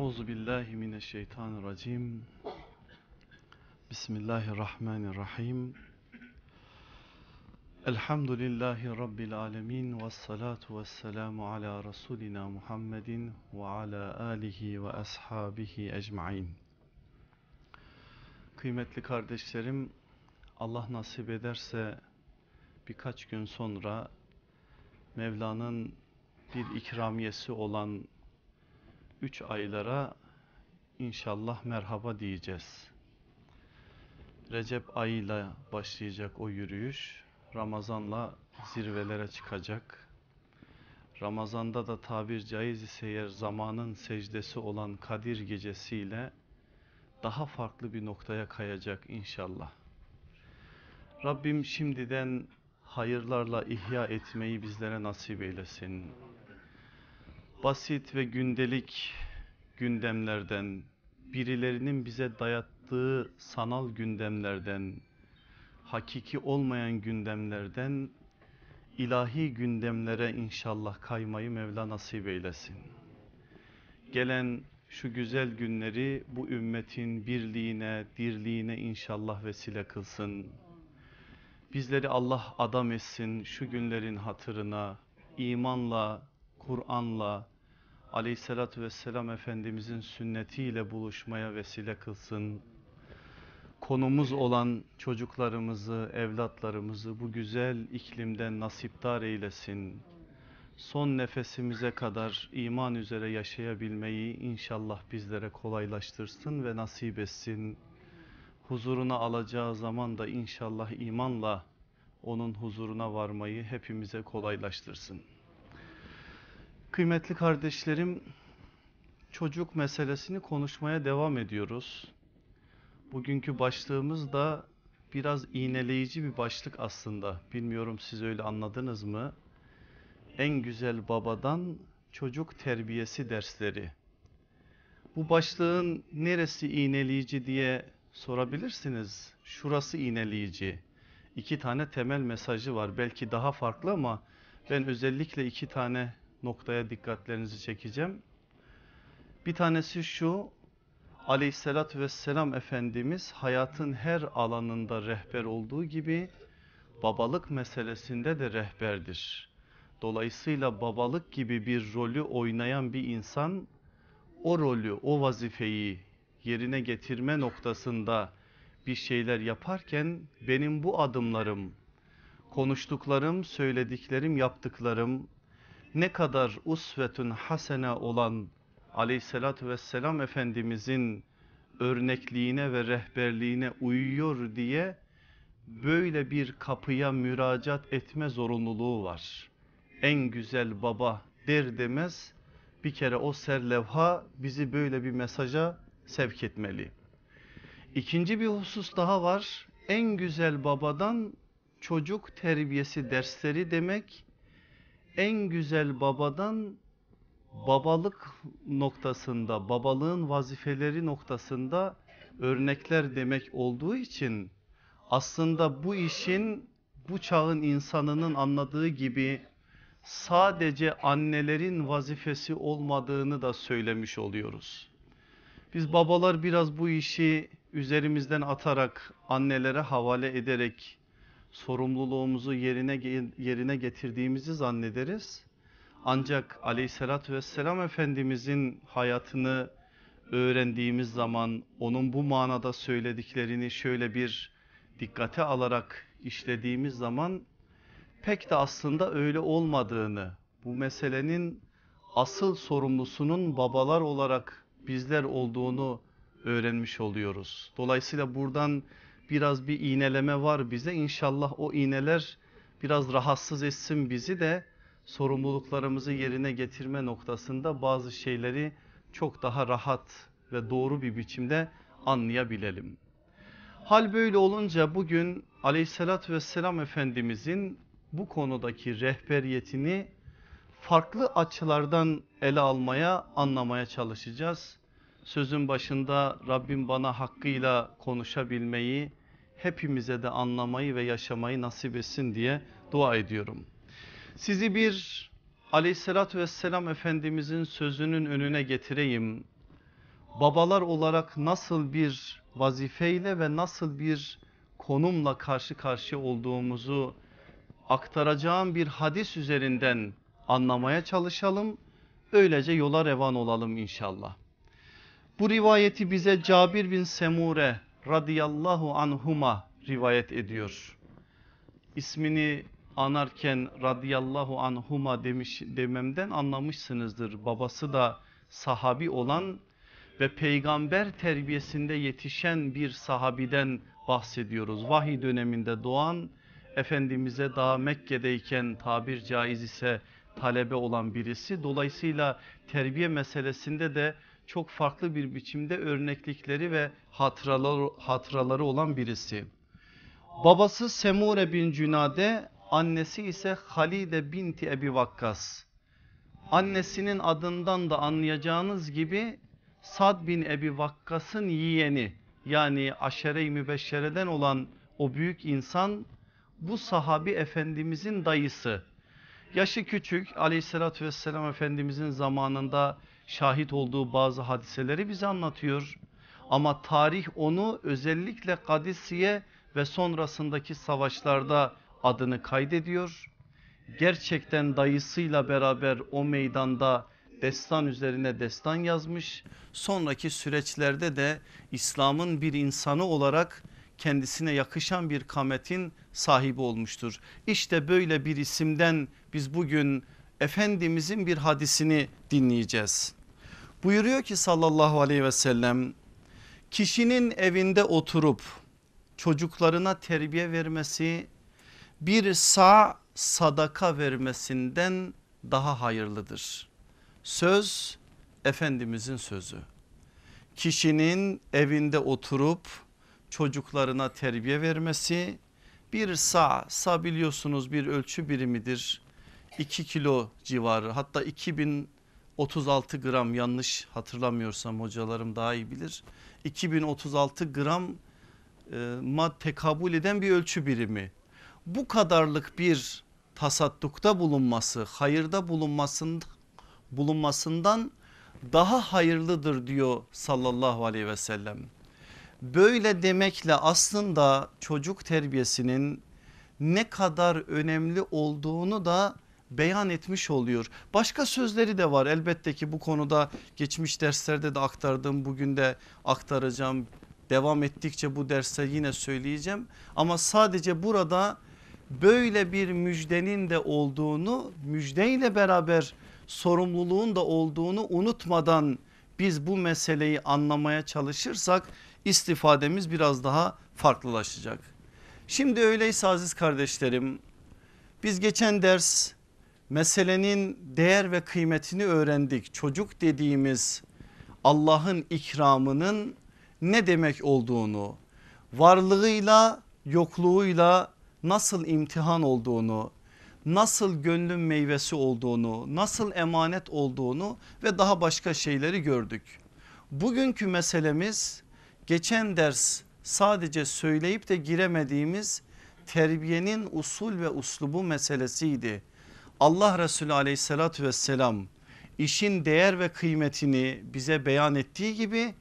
Euzu billahi mineşşeytanirracim. Bismillahirrahmanirrahim. Elhamdülillahi rabbil alamin ve salatu vesselamu ala rasulina Muhammedin ve ala alihi ve ashabihi ecmaîn. Kıymetli kardeşlerim, Allah nasip ederse birkaç gün sonra Mevla'nın bir ikramiyesi olan üç aylara inşallah merhaba diyeceğiz. Recep ayıyla başlayacak o yürüyüş, Ramazan'la zirvelere çıkacak. Ramazan'da da tabir caiz ise eğer zamanın secdesi olan Kadir gecesiyle daha farklı bir noktaya kayacak inşallah. Rabbim şimdiden hayırlarla ihya etmeyi bizlere nasip eylesin. Basit ve gündelik gündemlerden, birilerinin bize dayattığı sanal gündemlerden, hakiki olmayan gündemlerden ilahi gündemlere inşallah kaymayı Mevla nasip eylesin. Gelen şu güzel günleri bu ümmetin birliğine, dirliğine inşallah vesile kılsın. Bizleri Allah adam etsin şu günlerin hatırına, imanla, Kur'an'la, aleyhissalatü vesselam Efendimizin sünnetiyle buluşmaya vesile kılsın. Konumuz olan çocuklarımızı, evlatlarımızı bu güzel iklimden nasipdar eylesin. Son nefesimize kadar iman üzere yaşayabilmeyi inşallah bizlere kolaylaştırsın ve nasip etsin. Huzuruna alacağı zaman da inşallah imanla onun huzuruna varmayı hepimize kolaylaştırsın. Kıymetli kardeşlerim, çocuk meselesini konuşmaya devam ediyoruz. Bugünkü başlığımız da biraz iğneleyici bir başlık aslında. Bilmiyorum siz öyle anladınız mı? En güzel babadan çocuk terbiyesi dersleri. Bu başlığın neresi iğneleyici diye sorabilirsiniz. Şurası iğneleyici. İki tane temel mesajı var. Belki daha farklı ama ben özellikle iki tane noktaya dikkatlerinizi çekeceğim. Bir tanesi şu, aleyhissalatü vesselam Efendimiz hayatın her alanında rehber olduğu gibi babalık meselesinde de rehberdir. Dolayısıyla babalık gibi bir rolü oynayan bir insan o rolü, o vazifeyi yerine getirme noktasında bir şeyler yaparken benim bu adımlarım, konuştuklarım, söylediklerim, yaptıklarım ne kadar usvetün hasene olan aleyhissalatü vesselam Efendimizin örnekliğine ve rehberliğine uyuyor diye böyle bir kapıya müracaat etme zorunluluğu var. En güzel baba der demez bir kere o serlevha bizi böyle bir mesaja sevk etmeli. İkinci bir husus daha var. En güzel babadan çocuk terbiyesi dersleri demek en güzel babadan babalık noktasında, babalığın vazifeleri noktasında örnekler demek olduğu için aslında bu işin bu çağın insanının anladığı gibi sadece annelerin vazifesi olmadığını da söylemiş oluyoruz. Biz babalar biraz bu işi üzerimizden atarak annelere havale ederek sorumluluğumuzu yerine yerine getirdiğimizi zannederiz. Ancak aleyhissalatü vesselam Efendimizin hayatını öğrendiğimiz zaman onun bu manada söylediklerini şöyle bir dikkate alarak işlediğimiz zaman pek de aslında öyle olmadığını, bu meselenin asıl sorumlusunun babalar olarak bizler olduğunu öğrenmiş oluyoruz. Dolayısıyla buradan biraz bir iğneleme var bize. İnşallah o iğneler biraz rahatsız etsin bizi de sorumluluklarımızı yerine getirme noktasında bazı şeyleri çok daha rahat ve doğru bir biçimde anlayabilelim. Hal böyle olunca bugün aleyhissalatü vesselam Efendimizin bu konudaki rehberiyetini farklı açılardan ele almaya, anlamaya çalışacağız. Sözün başında Rabbim bana hakkıyla konuşabilmeyi, hepimize de anlamayı ve yaşamayı nasip etsin diye dua ediyorum. Sizi bir aleyhissalatü vesselam Efendimizin sözünün önüne getireyim. babalar olarak nasıl bir vazifeyle ve nasıl bir konumla karşı karşıya olduğumuzu aktaracağım bir hadis üzerinden anlamaya çalışalım. Öylece yola revan olalım inşallah. Bu rivayeti bize Cabir bin Semure radıyallahu anhuma rivayet ediyor. İsmini anarken radıyallahu anhuma demiş dememden anlamışsınızdır. Babası da sahabi olan ve peygamber terbiyesinde yetişen bir sahabiden bahsediyoruz. Vahiy döneminde doğan Efendimiz'e daha Mekke'deyken tabir caiz ise talebe olan birisi. Dolayısıyla terbiye meselesinde de çok farklı bir biçimde örneklikleri ve hatıraları, hatıraları olan birisi. Babası Semure bin Cünade, annesi ise Halide binti Ebi Vakkas. Annesinin adından da anlayacağınız gibi Sad bin Ebi Vakkas'ın yeğeni yani aşere-i mübeşşereden olan o büyük insan bu sahabi efendimizin dayısı. Yaşı küçük aleyhissalatü vesselam efendimizin zamanında şahit olduğu bazı hadiseleri bize anlatıyor. Ama tarih onu özellikle Kadisiye ve sonrasındaki savaşlarda adını kaydediyor. Gerçekten dayısıyla beraber o meydanda destan üzerine destan yazmış. Sonraki süreçlerde de İslam'ın bir insanı olarak kendisine yakışan bir kametin sahibi olmuştur. İşte böyle bir isimden biz bugün Efendimizin bir hadisini dinleyeceğiz. Buyuruyor ki sallallahu aleyhi ve sellem kişinin evinde oturup çocuklarına terbiye vermesi bir sağ sadaka vermesinden daha hayırlıdır. Söz Efendimizin sözü. Kişinin evinde oturup çocuklarına terbiye vermesi bir sağ, sağ biliyorsunuz bir ölçü birimidir. 2 kilo civarı hatta 2036 gram yanlış hatırlamıyorsam hocalarım daha iyi bilir. 2036 gram e, mad tekabül eden bir ölçü birimi. Bu kadarlık bir tasaddukta bulunması, hayırda bulunmasında, bulunmasından daha hayırlıdır diyor sallallahu aleyhi ve sellem. Böyle demekle aslında çocuk terbiyesinin ne kadar önemli olduğunu da beyan etmiş oluyor. Başka sözleri de var elbette ki bu konuda geçmiş derslerde de aktardım bugün de aktaracağım. Devam ettikçe bu derste yine söyleyeceğim ama sadece burada böyle bir müjdenin de olduğunu müjdeyle beraber sorumluluğun da olduğunu unutmadan biz bu meseleyi anlamaya çalışırsak istifademiz biraz daha farklılaşacak. Şimdi öyleyse aziz kardeşlerim biz geçen ders meselenin değer ve kıymetini öğrendik. Çocuk dediğimiz Allah'ın ikramının ne demek olduğunu, varlığıyla yokluğuyla nasıl imtihan olduğunu, nasıl gönlün meyvesi olduğunu, nasıl emanet olduğunu ve daha başka şeyleri gördük. Bugünkü meselemiz geçen ders sadece söyleyip de giremediğimiz terbiyenin usul ve uslubu meselesiydi. Allah Resulü aleyhissalatü vesselam işin değer ve kıymetini bize beyan ettiği gibi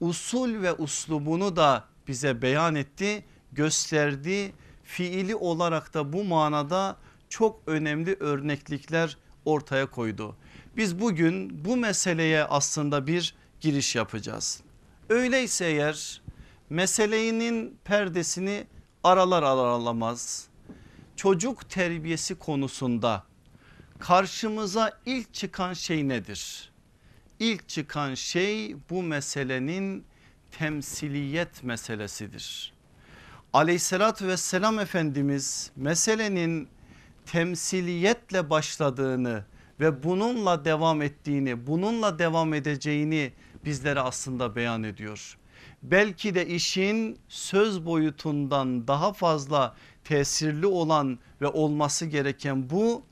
usul ve uslubunu da bize beyan etti, gösterdi. Fiili olarak da bu manada çok önemli örneklikler ortaya koydu. Biz bugün bu meseleye aslında bir giriş yapacağız. Öyleyse eğer meselenin perdesini aralar aralamaz çocuk terbiyesi konusunda karşımıza ilk çıkan şey nedir? İlk çıkan şey bu meselenin temsiliyet meselesidir. Aleyhissalatü vesselam Efendimiz meselenin temsiliyetle başladığını ve bununla devam ettiğini bununla devam edeceğini bizlere aslında beyan ediyor. Belki de işin söz boyutundan daha fazla tesirli olan ve olması gereken bu.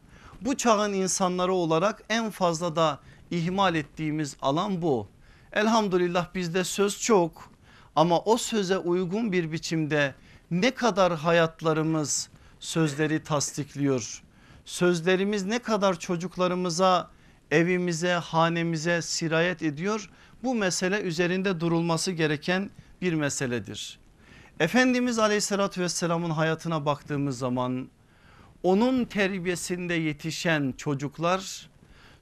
Bu çağın insanları olarak en fazla da ihmal ettiğimiz alan bu. Elhamdülillah bizde söz çok ama o söze uygun bir biçimde ne kadar hayatlarımız sözleri tasdikliyor. Sözlerimiz ne kadar çocuklarımıza, evimize, hanemize sirayet ediyor. bu mesele üzerinde durulması gereken bir meseledir. Efendimiz aleyhissalatü vesselamın hayatına baktığımız zaman onun terbiyesinde yetişen çocuklar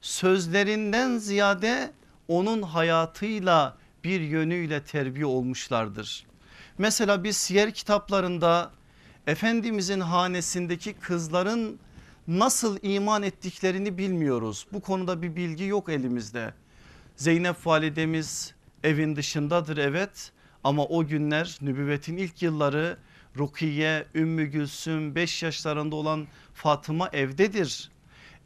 sözlerinden ziyade onun hayatıyla bir yönüyle terbiye olmuşlardır. Mesela biz siyer kitaplarında Efendimizin hanesindeki kızların nasıl iman ettiklerini bilmiyoruz. Bu konuda bir bilgi yok elimizde. Zeynep validemiz evin dışındadır evet ama o günler nübüvvetin ilk yılları Rukiye, Ümmü Gülsüm 5 yaşlarında olan Fatıma evdedir.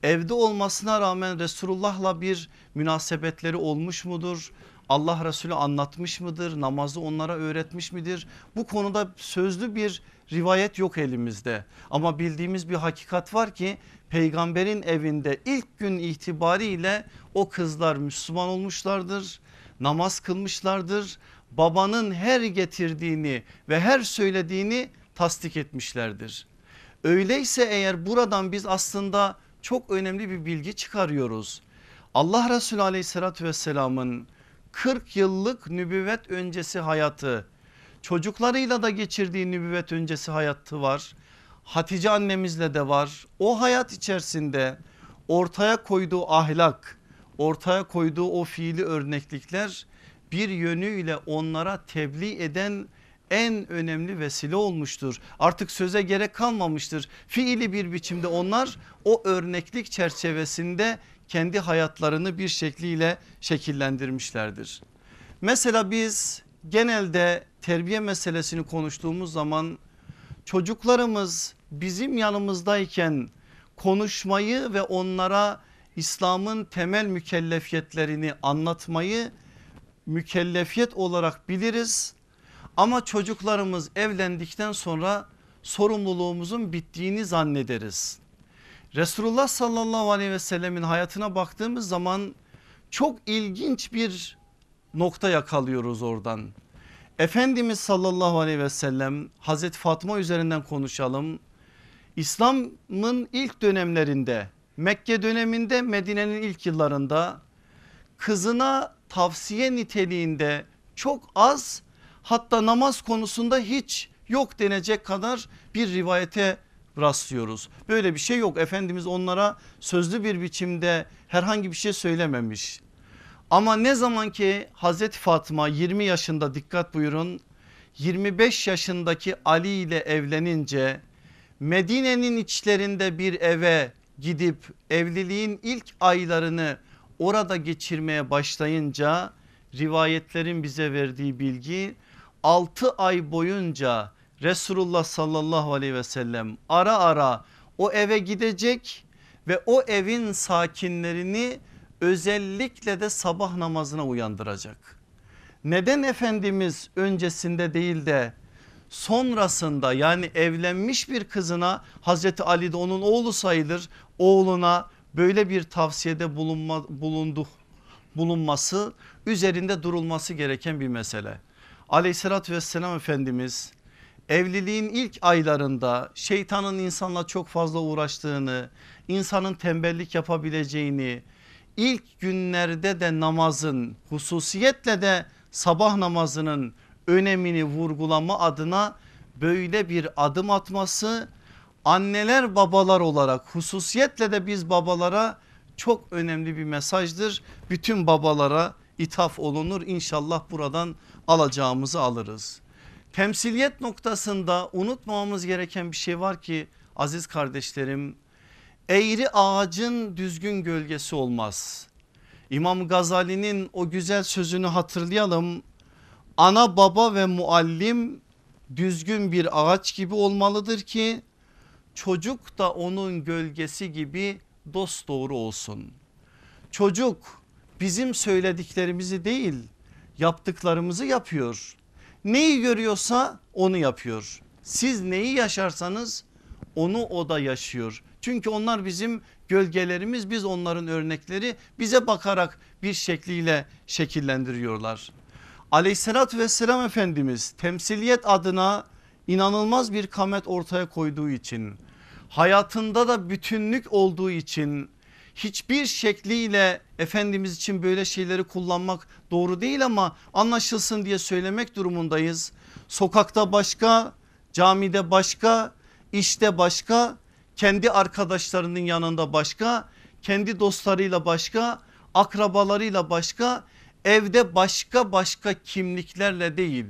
Evde olmasına rağmen Resulullah'la bir münasebetleri olmuş mudur? Allah Resulü anlatmış mıdır? Namazı onlara öğretmiş midir? Bu konuda sözlü bir rivayet yok elimizde. Ama bildiğimiz bir hakikat var ki peygamberin evinde ilk gün itibariyle o kızlar Müslüman olmuşlardır. Namaz kılmışlardır. Babanın her getirdiğini ve her söylediğini tasdik etmişlerdir. Öyleyse eğer buradan biz aslında çok önemli bir bilgi çıkarıyoruz. Allah Resulü aleyhissalatü vesselamın 40 yıllık nübüvvet öncesi hayatı çocuklarıyla da geçirdiği nübüvvet öncesi hayatı var. Hatice annemizle de var. O hayat içerisinde ortaya koyduğu ahlak, ortaya koyduğu o fiili örneklikler bir yönüyle onlara tebliğ eden en önemli vesile olmuştur. Artık söze gerek kalmamıştır. Fiili bir biçimde onlar o örneklik çerçevesinde kendi hayatlarını bir şekliyle şekillendirmişlerdir. Mesela biz genelde terbiye meselesini konuştuğumuz zaman çocuklarımız bizim yanımızdayken konuşmayı ve onlara İslam'ın temel mükellefiyetlerini anlatmayı mükellefiyet olarak biliriz. Ama çocuklarımız evlendikten sonra sorumluluğumuzun bittiğini zannederiz. Resulullah sallallahu aleyhi ve sellemin hayatına baktığımız zaman çok ilginç bir nokta yakalıyoruz oradan. Efendimiz sallallahu aleyhi ve sellem Hazreti Fatma üzerinden konuşalım. İslam'ın ilk dönemlerinde Mekke döneminde Medine'nin ilk yıllarında kızına tavsiye niteliğinde çok az hatta namaz konusunda hiç yok denecek kadar bir rivayete rastlıyoruz. Böyle bir şey yok Efendimiz onlara sözlü bir biçimde herhangi bir şey söylememiş. Ama ne zaman ki Hazreti Fatma 20 yaşında dikkat buyurun 25 yaşındaki Ali ile evlenince Medine'nin içlerinde bir eve gidip evliliğin ilk aylarını orada geçirmeye başlayınca rivayetlerin bize verdiği bilgi 6 ay boyunca Resulullah sallallahu aleyhi ve sellem ara ara o eve gidecek ve o evin sakinlerini özellikle de sabah namazına uyandıracak. Neden Efendimiz öncesinde değil de sonrasında yani evlenmiş bir kızına Hazreti Ali de onun oğlu sayılır oğluna böyle bir tavsiyede bulunma, bulundu, bulunması üzerinde durulması gereken bir mesele. Aleyhissalatü vesselam Efendimiz evliliğin ilk aylarında şeytanın insanla çok fazla uğraştığını insanın tembellik yapabileceğini ilk günlerde de namazın hususiyetle de sabah namazının önemini vurgulama adına böyle bir adım atması anneler babalar olarak hususiyetle de biz babalara çok önemli bir mesajdır. Bütün babalara ithaf olunur inşallah buradan alacağımızı alırız. Temsiliyet noktasında unutmamamız gereken bir şey var ki aziz kardeşlerim eğri ağacın düzgün gölgesi olmaz. İmam Gazali'nin o güzel sözünü hatırlayalım. Ana baba ve muallim düzgün bir ağaç gibi olmalıdır ki çocuk da onun gölgesi gibi dost doğru olsun. Çocuk bizim söylediklerimizi değil yaptıklarımızı yapıyor. Neyi görüyorsa onu yapıyor. Siz neyi yaşarsanız onu o da yaşıyor. Çünkü onlar bizim gölgelerimiz biz onların örnekleri bize bakarak bir şekliyle şekillendiriyorlar. Aleyhissalatü vesselam Efendimiz temsiliyet adına inanılmaz bir kamet ortaya koyduğu için hayatında da bütünlük olduğu için hiçbir şekliyle Efendimiz için böyle şeyleri kullanmak doğru değil ama anlaşılsın diye söylemek durumundayız. Sokakta başka, camide başka, işte başka, kendi arkadaşlarının yanında başka, kendi dostlarıyla başka, akrabalarıyla başka, evde başka başka kimliklerle değil.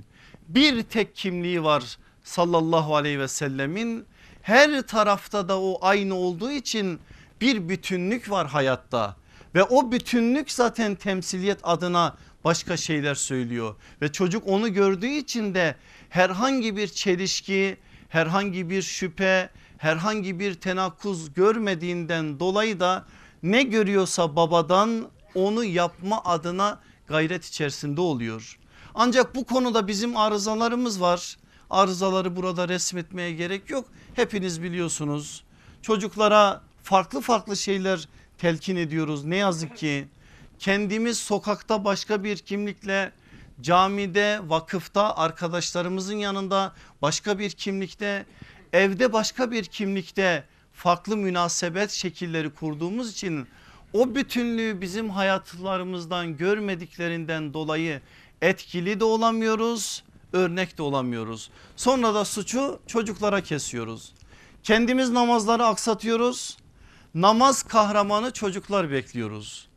Bir tek kimliği var sallallahu aleyhi ve sellemin. Her tarafta da o aynı olduğu için bir bütünlük var hayatta ve o bütünlük zaten temsiliyet adına başka şeyler söylüyor ve çocuk onu gördüğü için de herhangi bir çelişki, herhangi bir şüphe, herhangi bir tenakkuz görmediğinden dolayı da ne görüyorsa babadan onu yapma adına gayret içerisinde oluyor. Ancak bu konuda bizim arızalarımız var. Arızaları burada resmetmeye gerek yok. Hepiniz biliyorsunuz. Çocuklara farklı farklı şeyler telkin ediyoruz. Ne yazık ki kendimiz sokakta başka bir kimlikle camide vakıfta arkadaşlarımızın yanında başka bir kimlikte evde başka bir kimlikte farklı münasebet şekilleri kurduğumuz için o bütünlüğü bizim hayatlarımızdan görmediklerinden dolayı etkili de olamıyoruz örnek de olamıyoruz. Sonra da suçu çocuklara kesiyoruz. Kendimiz namazları aksatıyoruz. Namaz kahramanı çocuklar bekliyoruz.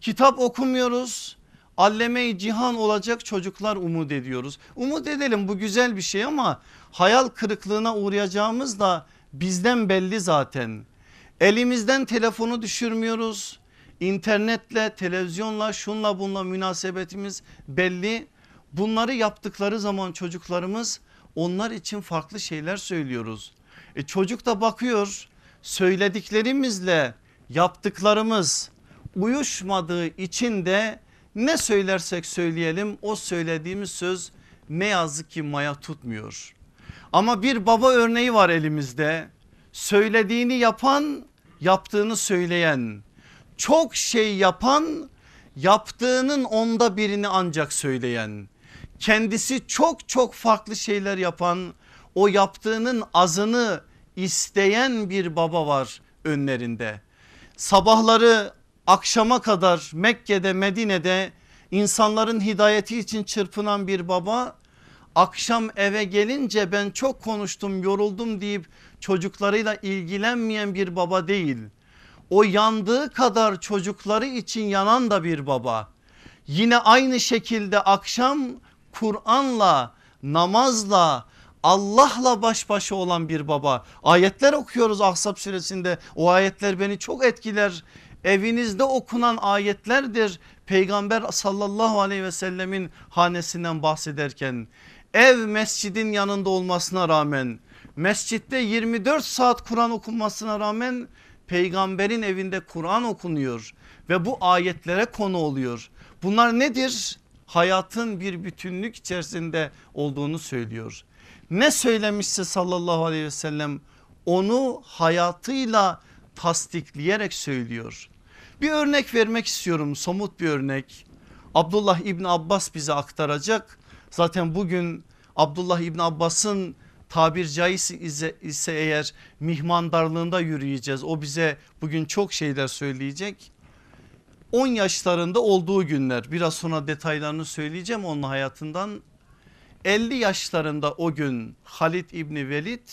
Kitap okumuyoruz. Alleme-i cihan olacak çocuklar umut ediyoruz. Umut edelim bu güzel bir şey ama hayal kırıklığına uğrayacağımız da bizden belli zaten. Elimizden telefonu düşürmüyoruz. İnternetle, televizyonla, şunla bunla münasebetimiz belli. Bunları yaptıkları zaman çocuklarımız onlar için farklı şeyler söylüyoruz. E çocuk da bakıyor söylediklerimizle yaptıklarımız uyuşmadığı için de ne söylersek söyleyelim o söylediğimiz söz ne yazık ki maya tutmuyor. Ama bir baba örneği var elimizde. Söylediğini yapan, yaptığını söyleyen, çok şey yapan, yaptığının onda birini ancak söyleyen, kendisi çok çok farklı şeyler yapan, o yaptığının azını isteyen bir baba var önlerinde. Sabahları akşama kadar Mekke'de Medine'de insanların hidayeti için çırpınan bir baba akşam eve gelince ben çok konuştum yoruldum deyip çocuklarıyla ilgilenmeyen bir baba değil. O yandığı kadar çocukları için yanan da bir baba. Yine aynı şekilde akşam Kur'an'la namazla Allah'la baş başa olan bir baba. Ayetler okuyoruz Ahzab suresinde o ayetler beni çok etkiler. Evinizde okunan ayetlerdir peygamber sallallahu aleyhi ve sellemin hanesinden bahsederken. Ev mescidin yanında olmasına rağmen mescitte 24 saat Kur'an okunmasına rağmen peygamberin evinde Kur'an okunuyor ve bu ayetlere konu oluyor. Bunlar nedir? Hayatın bir bütünlük içerisinde olduğunu söylüyor ne söylemişse sallallahu aleyhi ve sellem onu hayatıyla tasdikleyerek söylüyor. Bir örnek vermek istiyorum somut bir örnek. Abdullah İbni Abbas bize aktaracak. Zaten bugün Abdullah İbni Abbas'ın tabir caizse ise, ise eğer mihmandarlığında yürüyeceğiz. O bize bugün çok şeyler söyleyecek. 10 yaşlarında olduğu günler biraz sonra detaylarını söyleyeceğim onun hayatından 50 yaşlarında o gün Halid İbni Velid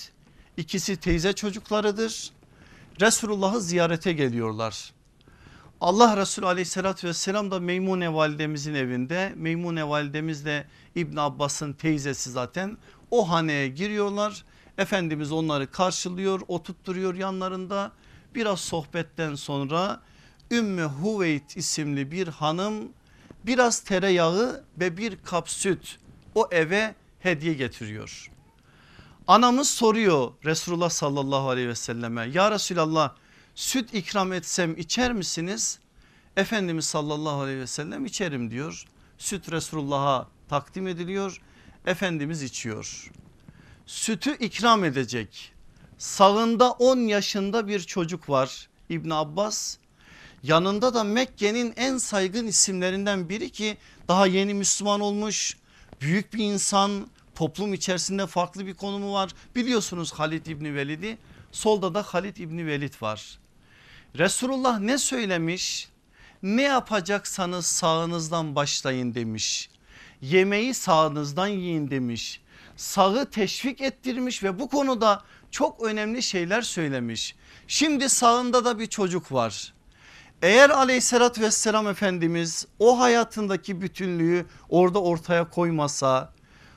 ikisi teyze çocuklarıdır. Resulullah'ı ziyarete geliyorlar. Allah Resulü aleyhissalatü vesselam da Meymune validemizin evinde. Meymune validemiz de İbn Abbas'ın teyzesi zaten. O haneye giriyorlar. Efendimiz onları karşılıyor oturtturuyor yanlarında. Biraz sohbetten sonra Ümmü Huveyt isimli bir hanım biraz tereyağı ve bir kap süt o eve hediye getiriyor. Anamız soruyor Resulullah sallallahu aleyhi ve selleme ya Resulallah süt ikram etsem içer misiniz? Efendimiz sallallahu aleyhi ve sellem içerim diyor. Süt Resulullah'a takdim ediliyor. Efendimiz içiyor. Sütü ikram edecek. Sağında 10 yaşında bir çocuk var İbn Abbas. Yanında da Mekke'nin en saygın isimlerinden biri ki daha yeni Müslüman olmuş büyük bir insan toplum içerisinde farklı bir konumu var. Biliyorsunuz Halid İbni Velid'i solda da Halid İbni Velid var. Resulullah ne söylemiş? Ne yapacaksanız sağınızdan başlayın demiş. Yemeği sağınızdan yiyin demiş. Sağı teşvik ettirmiş ve bu konuda çok önemli şeyler söylemiş. Şimdi sağında da bir çocuk var. Eğer aleyhissalatü vesselam Efendimiz o hayatındaki bütünlüğü orada ortaya koymasa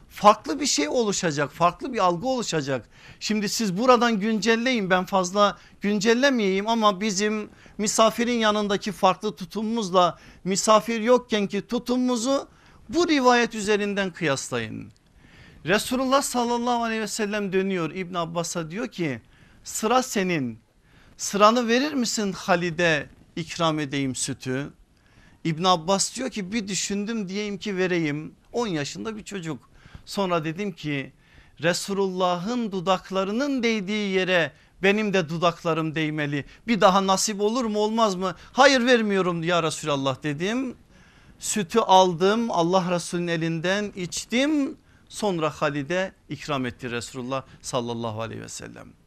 farklı bir şey oluşacak farklı bir algı oluşacak. Şimdi siz buradan güncelleyin ben fazla güncellemeyeyim ama bizim misafirin yanındaki farklı tutumumuzla misafir yokkenki tutumumuzu bu rivayet üzerinden kıyaslayın. Resulullah sallallahu aleyhi ve sellem dönüyor İbn Abbas'a diyor ki sıra senin sıranı verir misin Halide ikram edeyim sütü. İbn Abbas diyor ki bir düşündüm diyeyim ki vereyim 10 yaşında bir çocuk. Sonra dedim ki Resulullah'ın dudaklarının değdiği yere benim de dudaklarım değmeli. Bir daha nasip olur mu olmaz mı? Hayır vermiyorum ya Resulallah dedim. Sütü aldım Allah Resulü'nün elinden içtim. Sonra Halide ikram etti Resulullah sallallahu aleyhi ve sellem.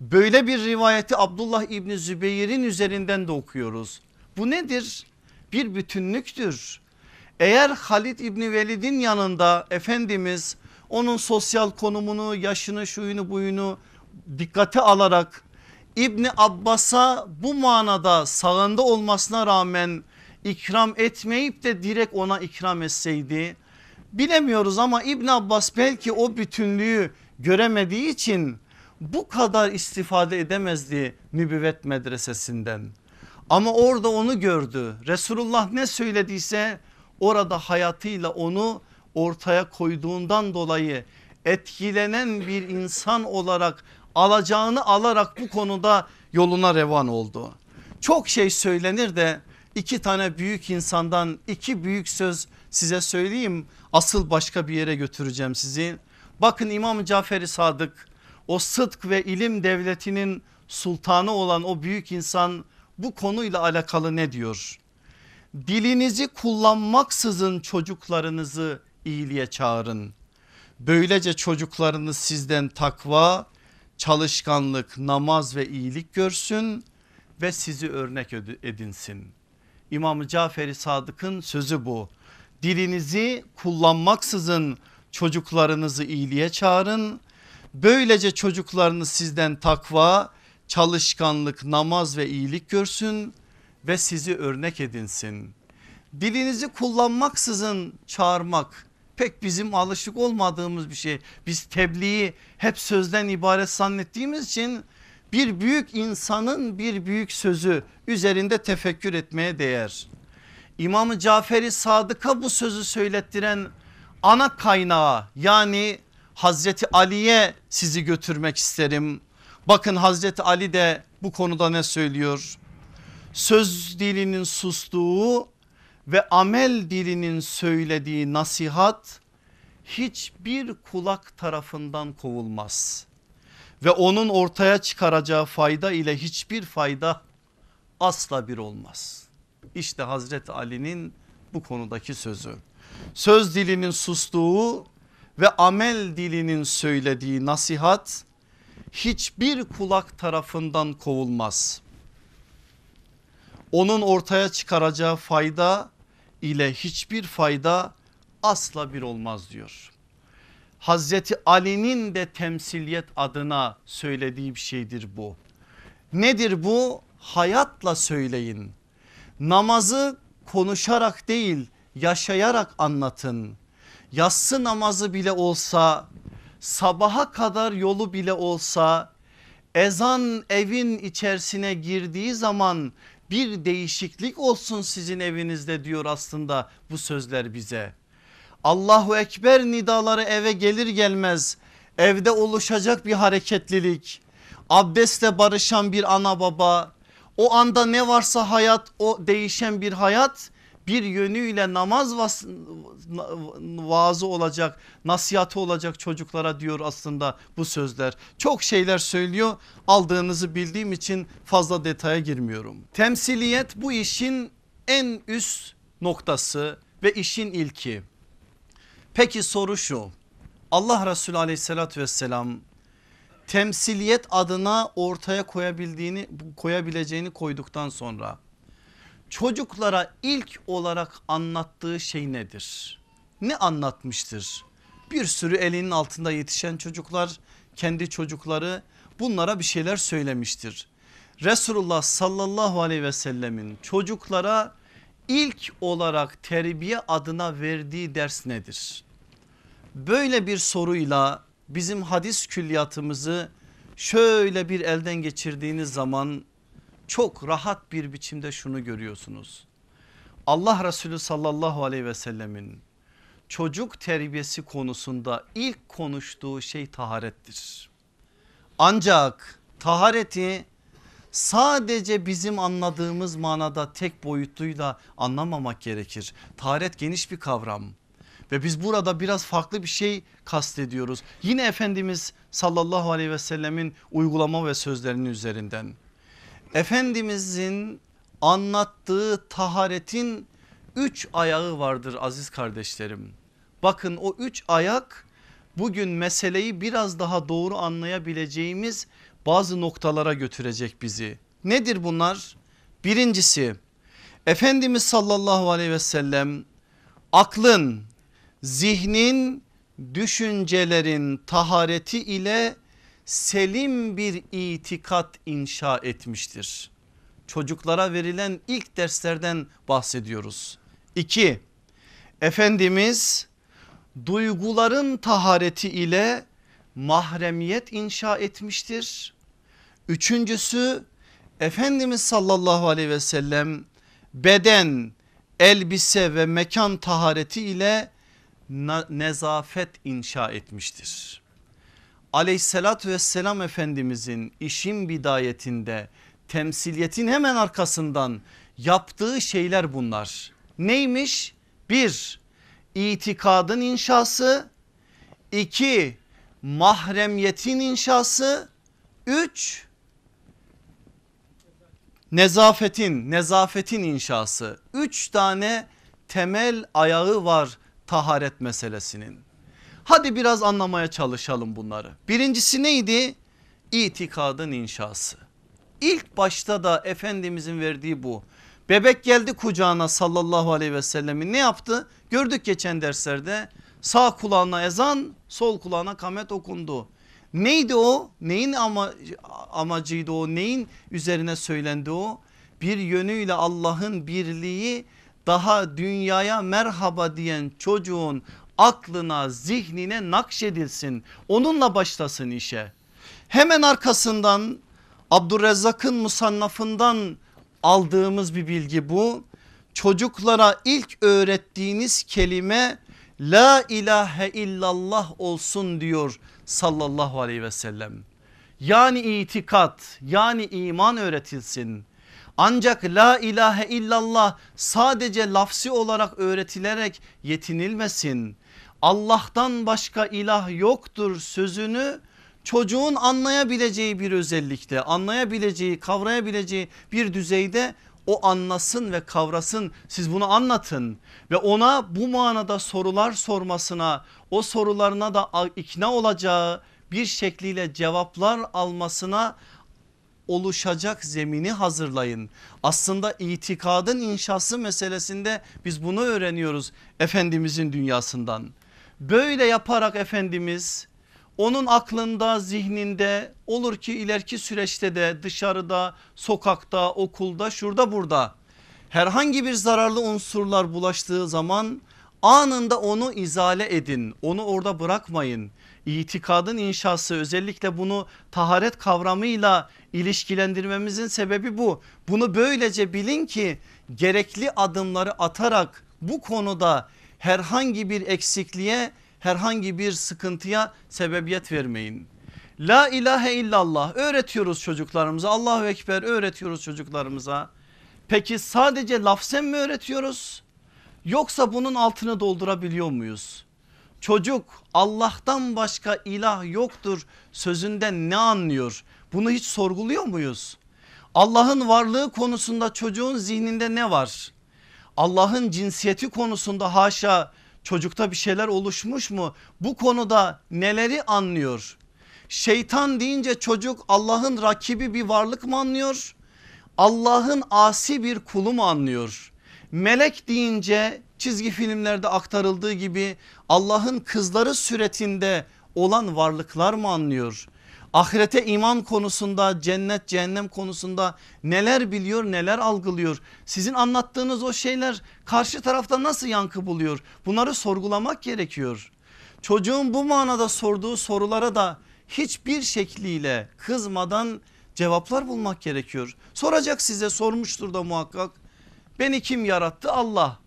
Böyle bir rivayeti Abdullah İbni Zübeyir'in üzerinden de okuyoruz. Bu nedir? Bir bütünlüktür. Eğer Halid İbni Velid'in yanında Efendimiz onun sosyal konumunu, yaşını, şuyunu, buyunu dikkate alarak İbni Abbas'a bu manada sağında olmasına rağmen ikram etmeyip de direkt ona ikram etseydi bilemiyoruz ama İbn Abbas belki o bütünlüğü göremediği için bu kadar istifade edemezdi nübüvvet medresesinden. Ama orada onu gördü. Resulullah ne söylediyse orada hayatıyla onu ortaya koyduğundan dolayı etkilenen bir insan olarak alacağını alarak bu konuda yoluna revan oldu. Çok şey söylenir de iki tane büyük insandan iki büyük söz size söyleyeyim. Asıl başka bir yere götüreceğim sizi. Bakın İmam Caferi Sadık o sıdk ve ilim devletinin sultanı olan o büyük insan bu konuyla alakalı ne diyor? Dilinizi kullanmaksızın çocuklarınızı iyiliğe çağırın. Böylece çocuklarınız sizden takva, çalışkanlık, namaz ve iyilik görsün ve sizi örnek edinsin. İmam Caferi Sadık'ın sözü bu. Dilinizi kullanmaksızın çocuklarınızı iyiliğe çağırın. Böylece çocuklarınız sizden takva, çalışkanlık, namaz ve iyilik görsün ve sizi örnek edinsin. Dilinizi kullanmaksızın çağırmak pek bizim alışık olmadığımız bir şey. Biz tebliği hep sözden ibaret zannettiğimiz için bir büyük insanın bir büyük sözü üzerinde tefekkür etmeye değer. İmam-ı Caferi Sadık'a bu sözü söylettiren ana kaynağı yani Hazreti Ali'ye sizi götürmek isterim. Bakın Hazreti Ali de bu konuda ne söylüyor? Söz dilinin sustuğu ve amel dilinin söylediği nasihat hiçbir kulak tarafından kovulmaz. Ve onun ortaya çıkaracağı fayda ile hiçbir fayda asla bir olmaz. İşte Hazreti Ali'nin bu konudaki sözü. Söz dilinin sustuğu ve amel dilinin söylediği nasihat hiçbir kulak tarafından kovulmaz. Onun ortaya çıkaracağı fayda ile hiçbir fayda asla bir olmaz diyor. Hazreti Ali'nin de temsiliyet adına söylediği bir şeydir bu. Nedir bu? Hayatla söyleyin. Namazı konuşarak değil yaşayarak anlatın. Yatsı namazı bile olsa sabaha kadar yolu bile olsa ezan evin içerisine girdiği zaman bir değişiklik olsun sizin evinizde diyor aslında bu sözler bize. Allahu Ekber nidaları eve gelir gelmez evde oluşacak bir hareketlilik abdestle barışan bir ana baba o anda ne varsa hayat o değişen bir hayat bir yönüyle namaz vaazı olacak nasihatı olacak çocuklara diyor aslında bu sözler. Çok şeyler söylüyor aldığınızı bildiğim için fazla detaya girmiyorum. Temsiliyet bu işin en üst noktası ve işin ilki. Peki soru şu Allah Resulü aleyhissalatü vesselam temsiliyet adına ortaya koyabildiğini koyabileceğini koyduktan sonra çocuklara ilk olarak anlattığı şey nedir? Ne anlatmıştır? Bir sürü elinin altında yetişen çocuklar kendi çocukları bunlara bir şeyler söylemiştir. Resulullah sallallahu aleyhi ve sellemin çocuklara ilk olarak terbiye adına verdiği ders nedir? Böyle bir soruyla bizim hadis külliyatımızı şöyle bir elden geçirdiğiniz zaman çok rahat bir biçimde şunu görüyorsunuz. Allah Resulü sallallahu aleyhi ve sellemin çocuk terbiyesi konusunda ilk konuştuğu şey taharettir. Ancak tahareti sadece bizim anladığımız manada tek boyutluyla anlamamak gerekir. Taharet geniş bir kavram ve biz burada biraz farklı bir şey kastediyoruz. Yine Efendimiz sallallahu aleyhi ve sellemin uygulama ve sözlerinin üzerinden. Efendimizin anlattığı taharetin üç ayağı vardır aziz kardeşlerim. Bakın o üç ayak bugün meseleyi biraz daha doğru anlayabileceğimiz bazı noktalara götürecek bizi. Nedir bunlar? Birincisi Efendimiz sallallahu aleyhi ve sellem aklın, zihnin, düşüncelerin tahareti ile selim bir itikat inşa etmiştir. Çocuklara verilen ilk derslerden bahsediyoruz. İki, Efendimiz duyguların tahareti ile mahremiyet inşa etmiştir. Üçüncüsü Efendimiz sallallahu aleyhi ve sellem beden, elbise ve mekan tahareti ile nezafet inşa etmiştir. Aleyhissalatü vesselam Efendimizin işin bidayetinde temsiliyetin hemen arkasından yaptığı şeyler bunlar. Neymiş? Bir itikadın inşası, iki mahremiyetin inşası, üç nezafetin nezafetin inşası. Üç tane temel ayağı var taharet meselesinin. Hadi biraz anlamaya çalışalım bunları. Birincisi neydi? İtikadın inşası. İlk başta da Efendimizin verdiği bu. Bebek geldi kucağına sallallahu aleyhi ve sellemin ne yaptı? Gördük geçen derslerde sağ kulağına ezan sol kulağına kamet okundu. Neydi o? Neyin ama, amacıydı o? Neyin üzerine söylendi o? Bir yönüyle Allah'ın birliği daha dünyaya merhaba diyen çocuğun aklına zihnine nakşedilsin onunla başlasın işe. Hemen arkasından Abdurrezzak'ın musannafından aldığımız bir bilgi bu. Çocuklara ilk öğrettiğiniz kelime la ilahe illallah olsun diyor sallallahu aleyhi ve sellem. Yani itikat yani iman öğretilsin. Ancak la ilahe illallah sadece lafsi olarak öğretilerek yetinilmesin. Allah'tan başka ilah yoktur sözünü çocuğun anlayabileceği bir özellikte anlayabileceği kavrayabileceği bir düzeyde o anlasın ve kavrasın siz bunu anlatın ve ona bu manada sorular sormasına o sorularına da ikna olacağı bir şekliyle cevaplar almasına oluşacak zemini hazırlayın. Aslında itikadın inşası meselesinde biz bunu öğreniyoruz Efendimizin dünyasından. Böyle yaparak Efendimiz onun aklında zihninde olur ki ileriki süreçte de dışarıda sokakta okulda şurada burada herhangi bir zararlı unsurlar bulaştığı zaman anında onu izale edin onu orada bırakmayın. İtikadın inşası özellikle bunu taharet kavramıyla ilişkilendirmemizin sebebi bu. Bunu böylece bilin ki gerekli adımları atarak bu konuda herhangi bir eksikliğe herhangi bir sıkıntıya sebebiyet vermeyin. La ilahe illallah öğretiyoruz çocuklarımıza Allahu Ekber öğretiyoruz çocuklarımıza. Peki sadece lafzen mi öğretiyoruz? Yoksa bunun altını doldurabiliyor muyuz? Çocuk Allah'tan başka ilah yoktur sözünden ne anlıyor? Bunu hiç sorguluyor muyuz? Allah'ın varlığı konusunda çocuğun zihninde ne var? Allah'ın cinsiyeti konusunda haşa çocukta bir şeyler oluşmuş mu? Bu konuda neleri anlıyor? Şeytan deyince çocuk Allah'ın rakibi bir varlık mı anlıyor? Allah'ın asi bir kulu mu anlıyor? Melek deyince çizgi filmlerde aktarıldığı gibi Allah'ın kızları suretinde olan varlıklar mı anlıyor? Ahirete iman konusunda cennet cehennem konusunda neler biliyor neler algılıyor? Sizin anlattığınız o şeyler karşı tarafta nasıl yankı buluyor? Bunları sorgulamak gerekiyor. Çocuğun bu manada sorduğu sorulara da hiçbir şekliyle kızmadan cevaplar bulmak gerekiyor. Soracak size sormuştur da muhakkak. Beni kim yarattı? Allah.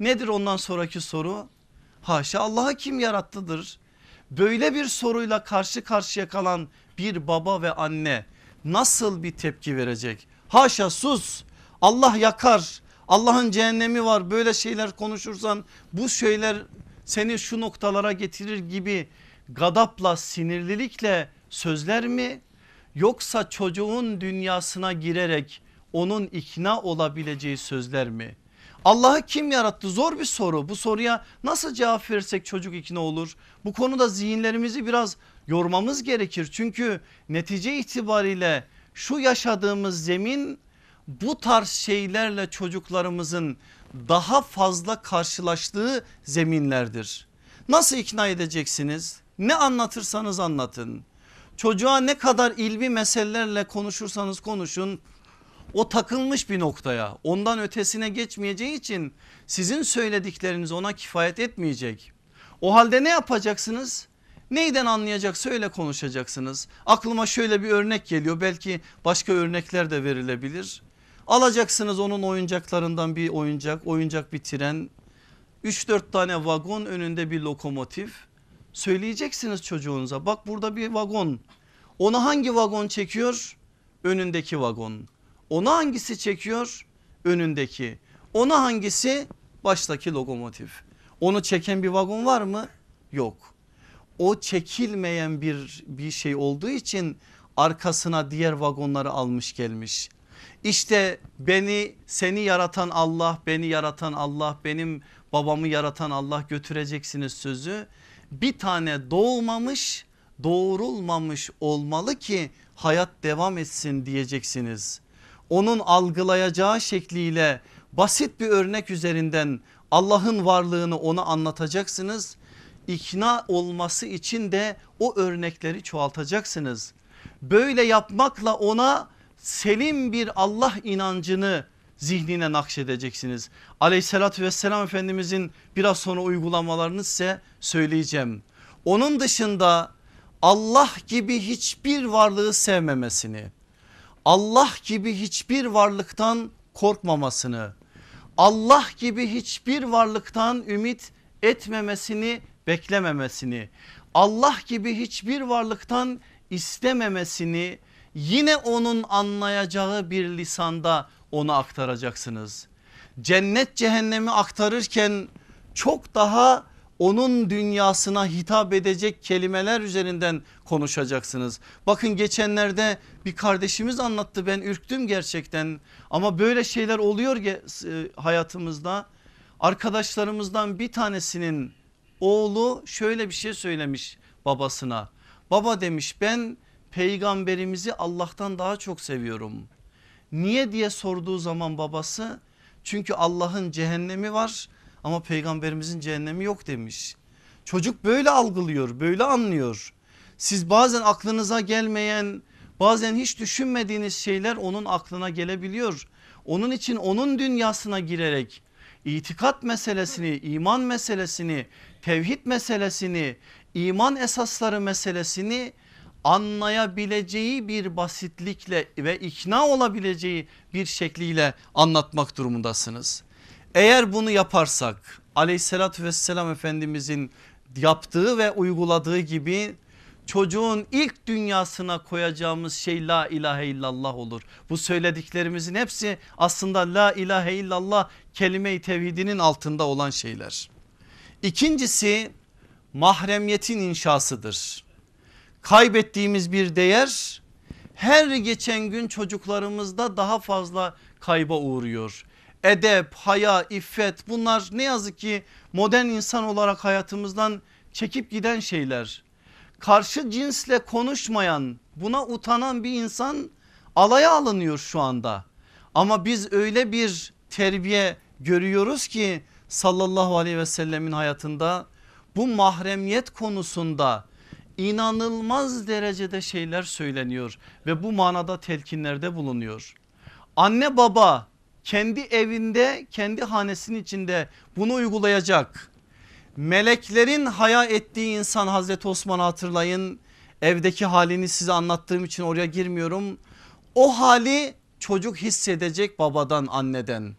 Nedir ondan sonraki soru? Haşa Allah'ı kim yarattıdır? Böyle bir soruyla karşı karşıya kalan bir baba ve anne nasıl bir tepki verecek? Haşa sus Allah yakar Allah'ın cehennemi var böyle şeyler konuşursan bu şeyler seni şu noktalara getirir gibi gadapla sinirlilikle sözler mi? Yoksa çocuğun dünyasına girerek onun ikna olabileceği sözler mi? Allah'ı kim yarattı zor bir soru bu soruya nasıl cevap versek çocuk ikna olur? Bu konuda zihinlerimizi biraz yormamız gerekir. Çünkü netice itibariyle şu yaşadığımız zemin bu tarz şeylerle çocuklarımızın daha fazla karşılaştığı zeminlerdir. Nasıl ikna edeceksiniz? Ne anlatırsanız anlatın. Çocuğa ne kadar ilmi meselelerle konuşursanız konuşun o takılmış bir noktaya ondan ötesine geçmeyeceği için sizin söyledikleriniz ona kifayet etmeyecek. O halde ne yapacaksınız? Neyden anlayacaksa öyle konuşacaksınız. Aklıma şöyle bir örnek geliyor belki başka örnekler de verilebilir. Alacaksınız onun oyuncaklarından bir oyuncak, oyuncak bir tren, 3-4 tane vagon önünde bir lokomotif. Söyleyeceksiniz çocuğunuza bak burada bir vagon. Onu hangi vagon çekiyor? Önündeki vagon. Onu hangisi çekiyor? Önündeki. Onu hangisi? Baştaki lokomotif. Onu çeken bir vagon var mı? Yok. O çekilmeyen bir bir şey olduğu için arkasına diğer vagonları almış gelmiş. İşte beni seni yaratan Allah beni yaratan Allah benim babamı yaratan Allah götüreceksiniz sözü bir tane doğmamış doğurulmamış olmalı ki hayat devam etsin diyeceksiniz. Onun algılayacağı şekliyle basit bir örnek üzerinden Allah'ın varlığını ona anlatacaksınız. İkna olması için de o örnekleri çoğaltacaksınız. Böyle yapmakla ona selim bir Allah inancını zihnine nakşedeceksiniz. Aleyhissalatü vesselam Efendimizin biraz sonra uygulamalarını size söyleyeceğim. Onun dışında Allah gibi hiçbir varlığı sevmemesini, Allah gibi hiçbir varlıktan korkmamasını, Allah gibi hiçbir varlıktan ümit etmemesini, beklememesini, Allah gibi hiçbir varlıktan istememesini yine onun anlayacağı bir lisanda onu aktaracaksınız. Cennet cehennemi aktarırken çok daha onun dünyasına hitap edecek kelimeler üzerinden konuşacaksınız. Bakın geçenlerde bir kardeşimiz anlattı ben ürktüm gerçekten ama böyle şeyler oluyor e, hayatımızda. Arkadaşlarımızdan bir tanesinin oğlu şöyle bir şey söylemiş babasına. Baba demiş ben peygamberimizi Allah'tan daha çok seviyorum. Niye diye sorduğu zaman babası çünkü Allah'ın cehennemi var ama peygamberimizin cehennemi yok demiş. Çocuk böyle algılıyor böyle anlıyor. Siz bazen aklınıza gelmeyen bazen hiç düşünmediğiniz şeyler onun aklına gelebiliyor. Onun için onun dünyasına girerek itikat meselesini, iman meselesini, tevhid meselesini, iman esasları meselesini anlayabileceği bir basitlikle ve ikna olabileceği bir şekliyle anlatmak durumundasınız. Eğer bunu yaparsak aleyhissalatü vesselam efendimizin yaptığı ve uyguladığı gibi çocuğun ilk dünyasına koyacağımız şey la ilahe illallah olur. Bu söylediklerimizin hepsi aslında la ilahe illallah kelime-i tevhidinin altında olan şeyler. İkincisi mahremiyetin inşasıdır. Kaybettiğimiz bir değer her geçen gün çocuklarımızda daha fazla kayba uğruyor edep, haya, iffet bunlar ne yazık ki modern insan olarak hayatımızdan çekip giden şeyler. karşı cinsle konuşmayan buna utanan bir insan alaya alınıyor şu anda. Ama biz öyle bir terbiye görüyoruz ki sallallahu aleyhi ve sellemin hayatında bu mahremiyet konusunda inanılmaz derecede şeyler söyleniyor ve bu manada telkinlerde bulunuyor. Anne baba kendi evinde kendi hanesinin içinde bunu uygulayacak. Meleklerin haya ettiği insan Hazreti Osman'ı hatırlayın. Evdeki halini size anlattığım için oraya girmiyorum. O hali çocuk hissedecek babadan anneden.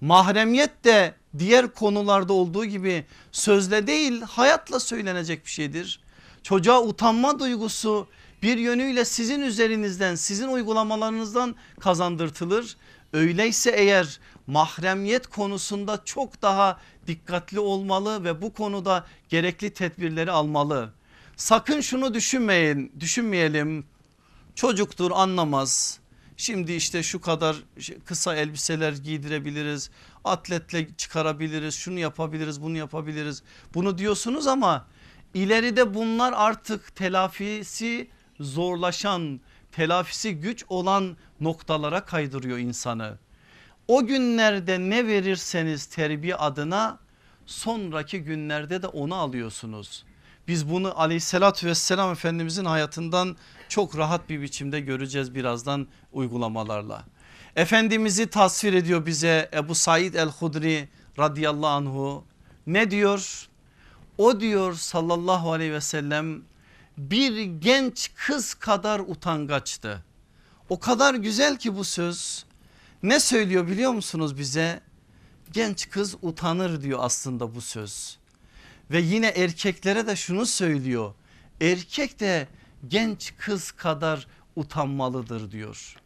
Mahremiyet de diğer konularda olduğu gibi sözle değil hayatla söylenecek bir şeydir. Çocuğa utanma duygusu bir yönüyle sizin üzerinizden sizin uygulamalarınızdan kazandırtılır. Öyleyse eğer mahremiyet konusunda çok daha dikkatli olmalı ve bu konuda gerekli tedbirleri almalı. Sakın şunu düşünmeyin, düşünmeyelim. Çocuktur anlamaz. Şimdi işte şu kadar kısa elbiseler giydirebiliriz. Atletle çıkarabiliriz. Şunu yapabiliriz, bunu yapabiliriz. Bunu diyorsunuz ama ileride bunlar artık telafisi zorlaşan, telafisi güç olan noktalara kaydırıyor insanı. O günlerde ne verirseniz terbiye adına sonraki günlerde de onu alıyorsunuz. Biz bunu aleyhissalatü vesselam efendimizin hayatından çok rahat bir biçimde göreceğiz birazdan uygulamalarla. Efendimiz'i tasvir ediyor bize Ebu Said el-Hudri radıyallahu anhu. Ne diyor? O diyor sallallahu aleyhi ve sellem bir genç kız kadar utangaçtı. O kadar güzel ki bu söz. Ne söylüyor biliyor musunuz bize? Genç kız utanır diyor aslında bu söz. Ve yine erkeklere de şunu söylüyor. Erkek de genç kız kadar utanmalıdır diyor.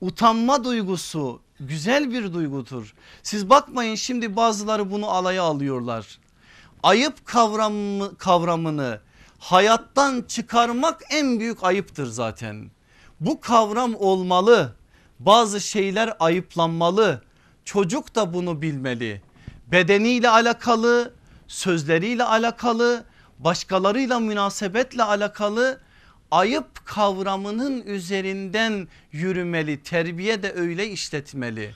Utanma duygusu güzel bir duygudur. Siz bakmayın şimdi bazıları bunu alaya alıyorlar. Ayıp kavramı, kavramını hayattan çıkarmak en büyük ayıptır zaten. Bu kavram olmalı. Bazı şeyler ayıplanmalı. Çocuk da bunu bilmeli. Bedeniyle alakalı, sözleriyle alakalı, başkalarıyla münasebetle alakalı ayıp kavramının üzerinden yürümeli. Terbiye de öyle işletmeli.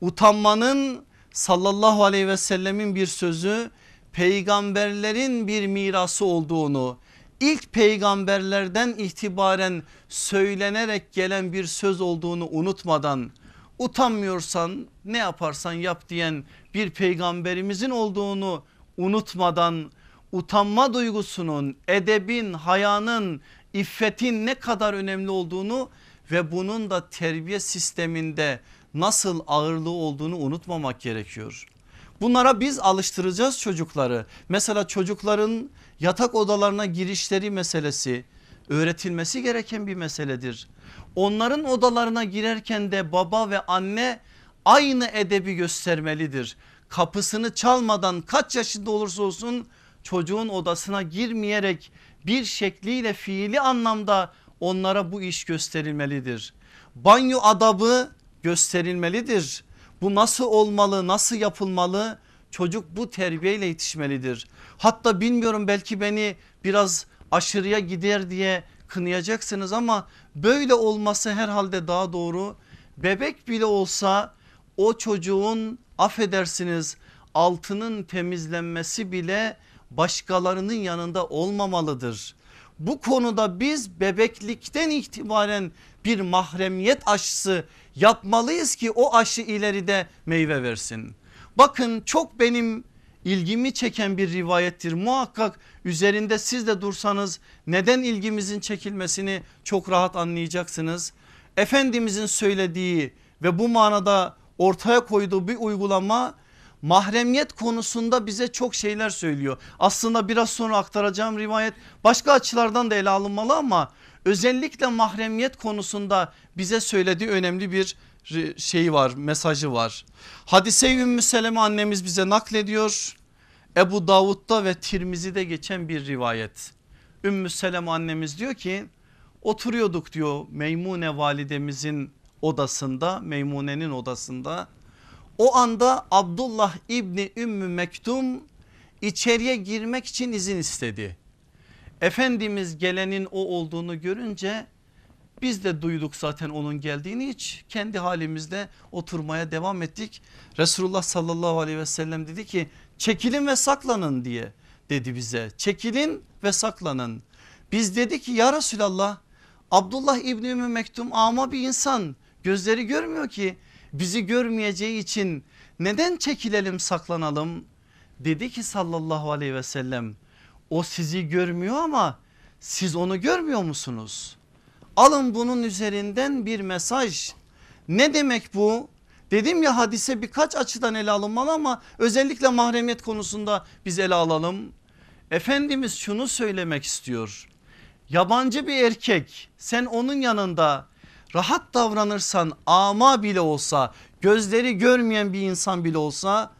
Utanmanın sallallahu aleyhi ve sellemin bir sözü peygamberlerin bir mirası olduğunu ilk peygamberlerden itibaren söylenerek gelen bir söz olduğunu unutmadan utanmıyorsan ne yaparsan yap diyen bir peygamberimizin olduğunu unutmadan utanma duygusunun edebin hayanın iffetin ne kadar önemli olduğunu ve bunun da terbiye sisteminde nasıl ağırlığı olduğunu unutmamak gerekiyor. Bunlara biz alıştıracağız çocukları. Mesela çocukların yatak odalarına girişleri meselesi öğretilmesi gereken bir meseledir. Onların odalarına girerken de baba ve anne aynı edebi göstermelidir. Kapısını çalmadan kaç yaşında olursa olsun çocuğun odasına girmeyerek bir şekliyle fiili anlamda onlara bu iş gösterilmelidir. Banyo adabı gösterilmelidir. Bu nasıl olmalı nasıl yapılmalı çocuk bu terbiyeyle yetişmelidir. Hatta bilmiyorum belki beni biraz aşırıya gider diye kınayacaksınız ama böyle olması herhalde daha doğru. Bebek bile olsa o çocuğun affedersiniz altının temizlenmesi bile başkalarının yanında olmamalıdır. Bu konuda biz bebeklikten itibaren bir mahremiyet aşısı yapmalıyız ki o aşı ileride meyve versin. Bakın çok benim ilgimi çeken bir rivayettir. Muhakkak üzerinde siz de dursanız neden ilgimizin çekilmesini çok rahat anlayacaksınız. Efendimizin söylediği ve bu manada ortaya koyduğu bir uygulama mahremiyet konusunda bize çok şeyler söylüyor. Aslında biraz sonra aktaracağım rivayet başka açılardan da ele alınmalı ama özellikle mahremiyet konusunda bize söylediği önemli bir şeyi var mesajı var. Hadise-i Ümmü Seleme annemiz bize naklediyor. Ebu Davud'da ve Tirmizi'de geçen bir rivayet. Ümmü Seleme annemiz diyor ki oturuyorduk diyor Meymune validemizin odasında Meymune'nin odasında. O anda Abdullah İbni Ümmü Mektum içeriye girmek için izin istedi. Efendimiz gelenin o olduğunu görünce biz de duyduk zaten onun geldiğini hiç kendi halimizde oturmaya devam ettik. Resulullah sallallahu aleyhi ve sellem dedi ki çekilin ve saklanın diye dedi bize çekilin ve saklanın. Biz dedi ki ya Resulallah Abdullah İbni Ümmü Mektum ama bir insan gözleri görmüyor ki bizi görmeyeceği için neden çekilelim saklanalım? Dedi ki sallallahu aleyhi ve sellem o sizi görmüyor ama siz onu görmüyor musunuz? Alın bunun üzerinden bir mesaj. Ne demek bu? Dedim ya hadise birkaç açıdan ele alınmalı ama özellikle mahremiyet konusunda biz ele alalım. Efendimiz şunu söylemek istiyor. Yabancı bir erkek sen onun yanında rahat davranırsan ama bile olsa gözleri görmeyen bir insan bile olsa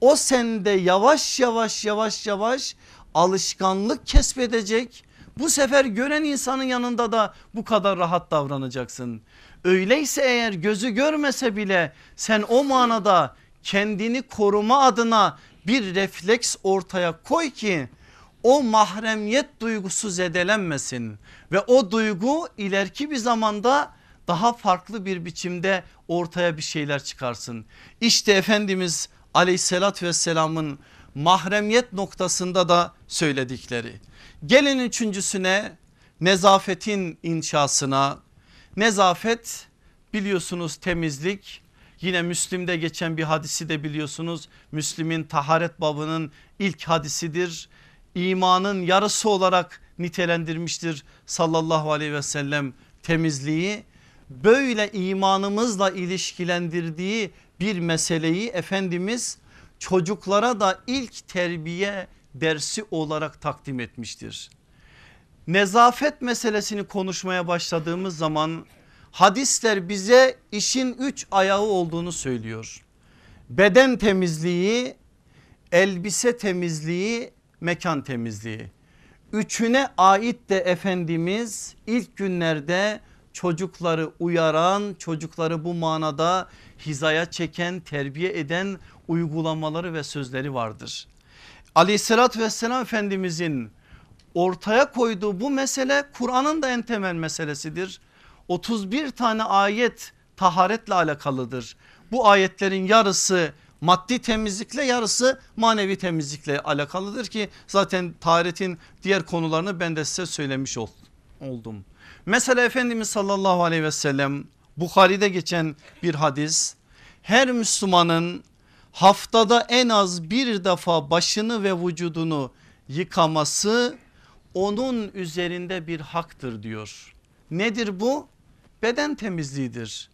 o sende yavaş yavaş yavaş yavaş alışkanlık kesbedecek. Bu sefer gören insanın yanında da bu kadar rahat davranacaksın. Öyleyse eğer gözü görmese bile sen o manada kendini koruma adına bir refleks ortaya koy ki o mahremiyet duygusu zedelenmesin ve o duygu ileriki bir zamanda daha farklı bir biçimde ortaya bir şeyler çıkarsın. İşte Efendimiz aleyhissalatü vesselamın mahremiyet noktasında da söyledikleri. Gelin üçüncüsüne nezafetin inşasına. Nezafet biliyorsunuz temizlik. Yine Müslim'de geçen bir hadisi de biliyorsunuz. Müslim'in taharet babının ilk hadisidir. İmanın yarısı olarak nitelendirmiştir sallallahu aleyhi ve sellem temizliği. Böyle imanımızla ilişkilendirdiği bir meseleyi Efendimiz çocuklara da ilk terbiye dersi olarak takdim etmiştir. Nezafet meselesini konuşmaya başladığımız zaman hadisler bize işin üç ayağı olduğunu söylüyor. Beden temizliği, elbise temizliği, mekan temizliği. Üçüne ait de Efendimiz ilk günlerde çocukları uyaran, çocukları bu manada hizaya çeken, terbiye eden uygulamaları ve sözleri vardır. Aleyhissalatü vesselam Efendimizin ortaya koyduğu bu mesele Kur'an'ın da en temel meselesidir. 31 tane ayet taharetle alakalıdır. Bu ayetlerin yarısı maddi temizlikle yarısı manevi temizlikle alakalıdır ki zaten taharetin diğer konularını ben de size söylemiş oldum. Mesela Efendimiz sallallahu aleyhi ve sellem Bukhari'de geçen bir hadis her Müslümanın haftada en az bir defa başını ve vücudunu yıkaması onun üzerinde bir haktır diyor. Nedir bu? Beden temizliğidir.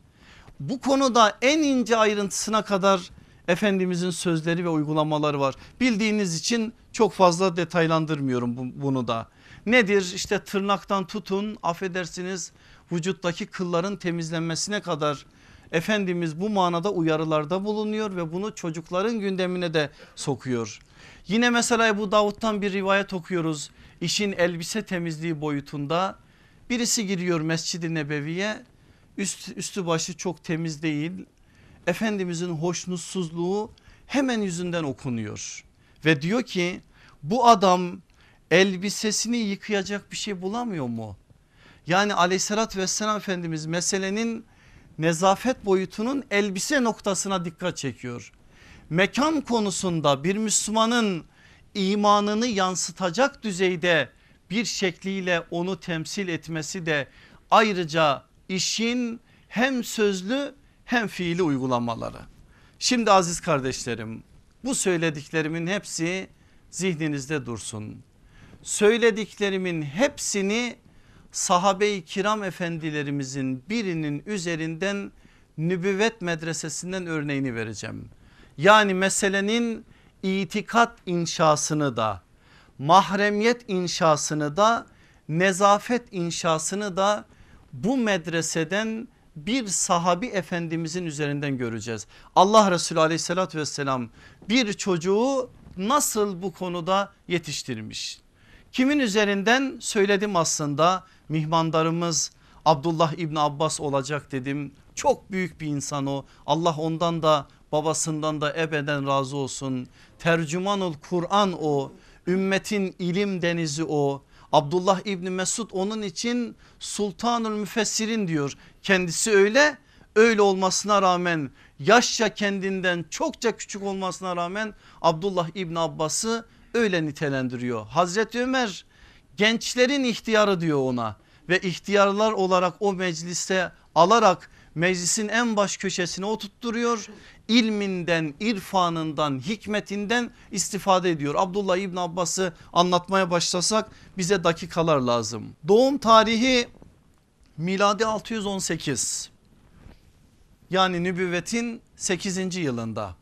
Bu konuda en ince ayrıntısına kadar Efendimizin sözleri ve uygulamaları var. Bildiğiniz için çok fazla detaylandırmıyorum bunu da. Nedir işte tırnaktan tutun affedersiniz vücuttaki kılların temizlenmesine kadar Efendimiz bu manada uyarılarda bulunuyor ve bunu çocukların gündemine de sokuyor. Yine mesela Ebu Davud'dan bir rivayet okuyoruz. İşin elbise temizliği boyutunda birisi giriyor Mescid-i Nebevi'ye üst, üstü başı çok temiz değil. Efendimizin hoşnutsuzluğu hemen yüzünden okunuyor ve diyor ki bu adam elbisesini yıkayacak bir şey bulamıyor mu? Yani aleyhissalatü vesselam Efendimiz meselenin nezafet boyutunun elbise noktasına dikkat çekiyor. Mekan konusunda bir Müslümanın imanını yansıtacak düzeyde bir şekliyle onu temsil etmesi de ayrıca işin hem sözlü hem fiili uygulamaları. Şimdi aziz kardeşlerim bu söylediklerimin hepsi zihninizde dursun. Söylediklerimin hepsini sahabe-i kiram efendilerimizin birinin üzerinden nübüvvet medresesinden örneğini vereceğim. Yani meselenin itikat inşasını da mahremiyet inşasını da nezafet inşasını da bu medreseden bir sahabi efendimizin üzerinden göreceğiz. Allah Resulü aleyhissalatü vesselam bir çocuğu nasıl bu konuda yetiştirmiş? Kimin üzerinden söyledim aslında mihmandarımız Abdullah İbni Abbas olacak dedim. Çok büyük bir insan o. Allah ondan da babasından da ebeden razı olsun. Tercümanul Kur'an o. Ümmetin ilim denizi o. Abdullah İbni Mesud onun için Sultanul Müfessirin diyor. Kendisi öyle öyle olmasına rağmen yaşça kendinden çokça küçük olmasına rağmen Abdullah İbni Abbas'ı öyle nitelendiriyor. Hazreti Ömer gençlerin ihtiyarı diyor ona ve ihtiyarlar olarak o mecliste alarak meclisin en baş köşesine oturtturuyor. İlminden, irfanından, hikmetinden istifade ediyor. Abdullah İbn Abbas'ı anlatmaya başlasak bize dakikalar lazım. Doğum tarihi miladi 618 yani nübüvvetin 8. yılında.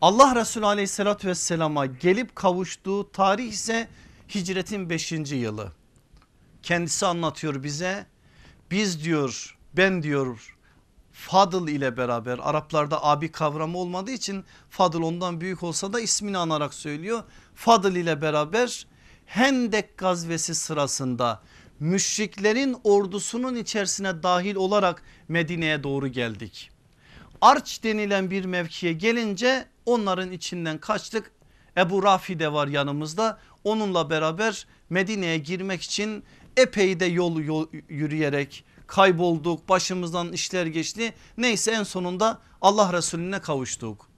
Allah Resulü aleyhissalatü vesselama gelip kavuştuğu tarih ise hicretin 5. yılı. Kendisi anlatıyor bize biz diyor ben diyor Fadıl ile beraber Araplarda abi kavramı olmadığı için Fadıl ondan büyük olsa da ismini anarak söylüyor. Fadıl ile beraber Hendek gazvesi sırasında müşriklerin ordusunun içerisine dahil olarak Medine'ye doğru geldik. Arç denilen bir mevkiye gelince onların içinden kaçtık. Ebu Rafi de var yanımızda onunla beraber Medine'ye girmek için epey de yol, yol yürüyerek kaybolduk başımızdan işler geçti. Neyse en sonunda Allah Resulüne kavuştuk.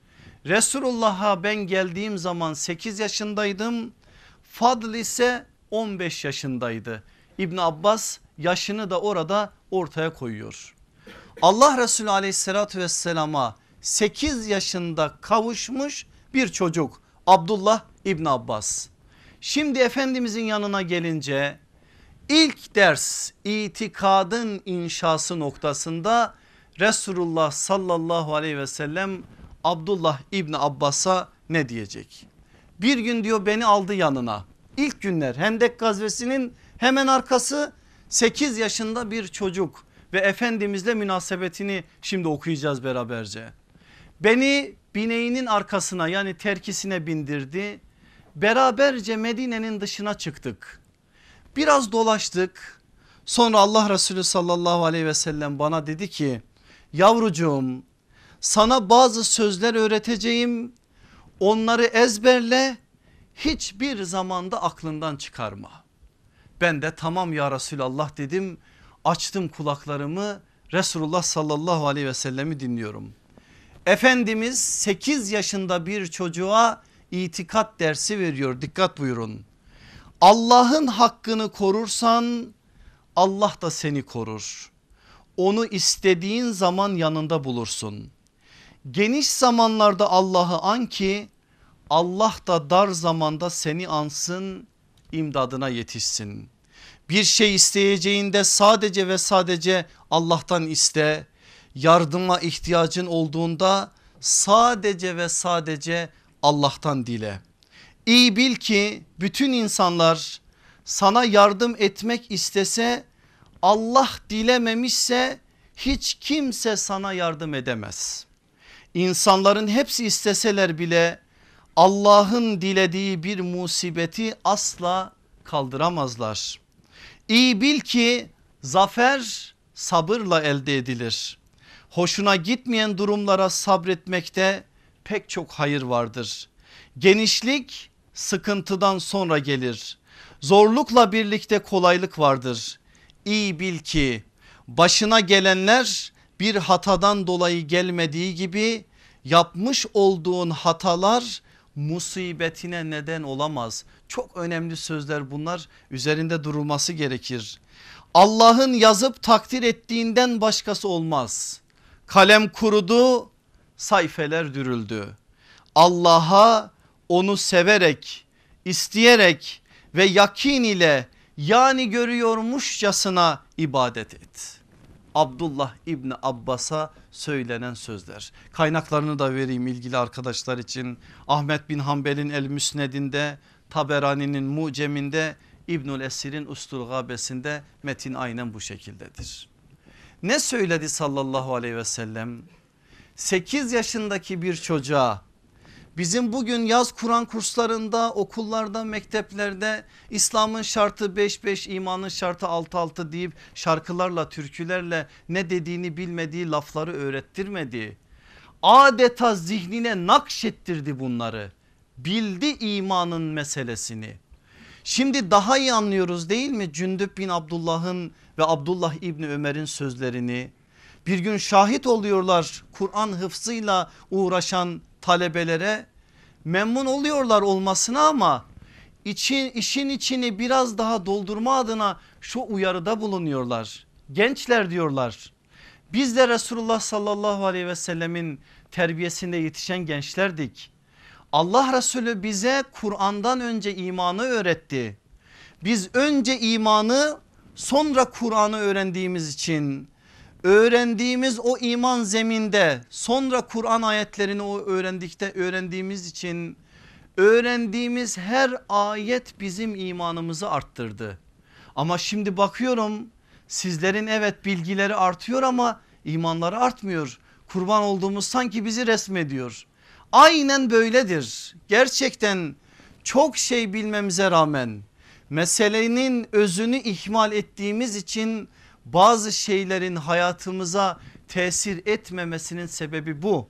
Resulullah'a ben geldiğim zaman 8 yaşındaydım. Fadl ise 15 yaşındaydı. İbn Abbas yaşını da orada ortaya koyuyor. Allah Resulü aleyhissalatü vesselama 8 yaşında kavuşmuş bir çocuk Abdullah İbn Abbas. Şimdi Efendimizin yanına gelince ilk ders itikadın inşası noktasında Resulullah sallallahu aleyhi ve sellem Abdullah İbni Abbas'a ne diyecek? Bir gün diyor beni aldı yanına. İlk günler Hendek gazvesinin hemen arkası 8 yaşında bir çocuk ve Efendimizle münasebetini şimdi okuyacağız beraberce. Beni bineğinin arkasına yani terkisine bindirdi. Beraberce Medine'nin dışına çıktık. Biraz dolaştık. Sonra Allah Resulü sallallahu aleyhi ve sellem bana dedi ki yavrucuğum sana bazı sözler öğreteceğim. Onları ezberle hiçbir zamanda aklından çıkarma. Ben de tamam ya Resulallah dedim açtım kulaklarımı Resulullah sallallahu aleyhi ve sellemi dinliyorum. Efendimiz 8 yaşında bir çocuğa itikat dersi veriyor dikkat buyurun. Allah'ın hakkını korursan Allah da seni korur. Onu istediğin zaman yanında bulursun. Geniş zamanlarda Allah'ı an ki Allah da dar zamanda seni ansın imdadına yetişsin. Bir şey isteyeceğinde sadece ve sadece Allah'tan iste. Yardıma ihtiyacın olduğunda sadece ve sadece Allah'tan dile. İyi bil ki bütün insanlar sana yardım etmek istese Allah dilememişse hiç kimse sana yardım edemez. İnsanların hepsi isteseler bile Allah'ın dilediği bir musibeti asla kaldıramazlar. İyi bil ki zafer sabırla elde edilir. Hoşuna gitmeyen durumlara sabretmekte pek çok hayır vardır. Genişlik sıkıntıdan sonra gelir. Zorlukla birlikte kolaylık vardır. İyi bil ki başına gelenler bir hatadan dolayı gelmediği gibi yapmış olduğun hatalar musibetine neden olamaz. Çok önemli sözler bunlar üzerinde durulması gerekir. Allah'ın yazıp takdir ettiğinden başkası olmaz. Kalem kurudu sayfeler dürüldü. Allah'a onu severek isteyerek ve yakin ile yani görüyormuşçasına ibadet et. Abdullah İbni Abbas'a söylenen sözler. Kaynaklarını da vereyim ilgili arkadaşlar için. Ahmet bin Hanbel'in El Müsned'inde, Taberani'nin Mucem'inde, İbnül Esir'in Ustul Gabesinde metin aynen bu şekildedir. Ne söyledi sallallahu aleyhi ve sellem? 8 yaşındaki bir çocuğa Bizim bugün yaz Kur'an kurslarında okullarda mekteplerde İslam'ın şartı 5-5 imanın şartı 6-6 deyip şarkılarla türkülerle ne dediğini bilmediği lafları öğrettirmedi. Adeta zihnine nakşettirdi bunları bildi imanın meselesini. Şimdi daha iyi anlıyoruz değil mi Cündüp bin Abdullah'ın ve Abdullah İbni Ömer'in sözlerini. Bir gün şahit oluyorlar Kur'an hıfzıyla uğraşan talebelere memnun oluyorlar olmasına ama için, işin içini biraz daha doldurma adına şu uyarıda bulunuyorlar. Gençler diyorlar biz de Resulullah sallallahu aleyhi ve sellemin terbiyesinde yetişen gençlerdik. Allah Resulü bize Kur'an'dan önce imanı öğretti. Biz önce imanı sonra Kur'an'ı öğrendiğimiz için öğrendiğimiz o iman zeminde sonra Kur'an ayetlerini o öğrendikte öğrendiğimiz için öğrendiğimiz her ayet bizim imanımızı arttırdı. Ama şimdi bakıyorum sizlerin evet bilgileri artıyor ama imanları artmıyor. Kurban olduğumuz sanki bizi resmediyor. Aynen böyledir. Gerçekten çok şey bilmemize rağmen meselenin özünü ihmal ettiğimiz için bazı şeylerin hayatımıza tesir etmemesinin sebebi bu.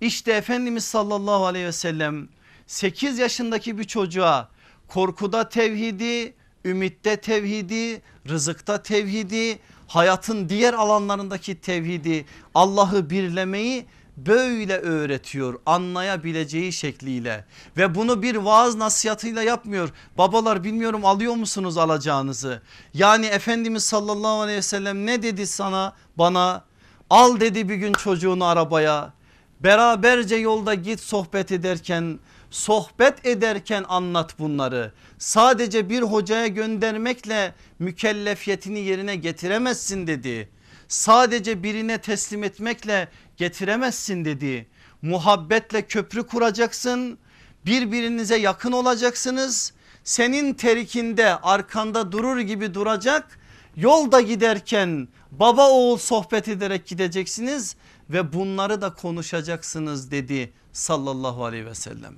İşte Efendimiz sallallahu aleyhi ve sellem 8 yaşındaki bir çocuğa korkuda tevhidi, ümitte tevhidi, rızıkta tevhidi, hayatın diğer alanlarındaki tevhidi, Allah'ı birlemeyi böyle öğretiyor anlayabileceği şekliyle ve bunu bir vaaz nasihatıyla yapmıyor. Babalar bilmiyorum alıyor musunuz alacağınızı? Yani Efendimiz sallallahu aleyhi ve sellem ne dedi sana bana? Al dedi bir gün çocuğunu arabaya beraberce yolda git sohbet ederken sohbet ederken anlat bunları. Sadece bir hocaya göndermekle mükellefiyetini yerine getiremezsin dedi. Sadece birine teslim etmekle getiremezsin dedi. Muhabbetle köprü kuracaksın. Birbirinize yakın olacaksınız. Senin terikinde arkanda durur gibi duracak. Yolda giderken baba oğul sohbet ederek gideceksiniz ve bunları da konuşacaksınız dedi sallallahu aleyhi ve sellem.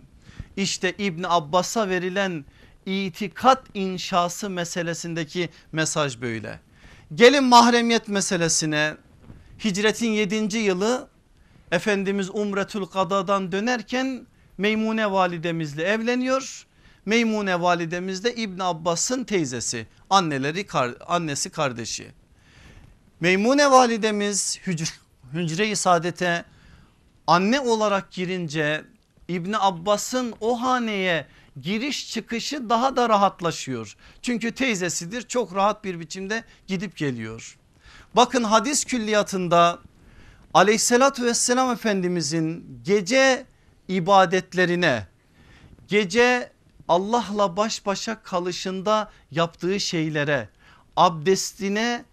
İşte İbni Abbas'a verilen itikat inşası meselesindeki mesaj böyle. Gelin mahremiyet meselesine hicretin 7. yılı Efendimiz Umretül Kada'dan dönerken Meymune validemizle evleniyor. Meymune validemiz de İbn Abbas'ın teyzesi anneleri annesi kardeşi. Meymune validemiz hücre, hücre-i saadete anne olarak girince İbni Abbas'ın o haneye giriş çıkışı daha da rahatlaşıyor. Çünkü teyzesidir çok rahat bir biçimde gidip geliyor. Bakın hadis külliyatında aleyhissalatü vesselam efendimizin gece ibadetlerine gece Allah'la baş başa kalışında yaptığı şeylere abdestine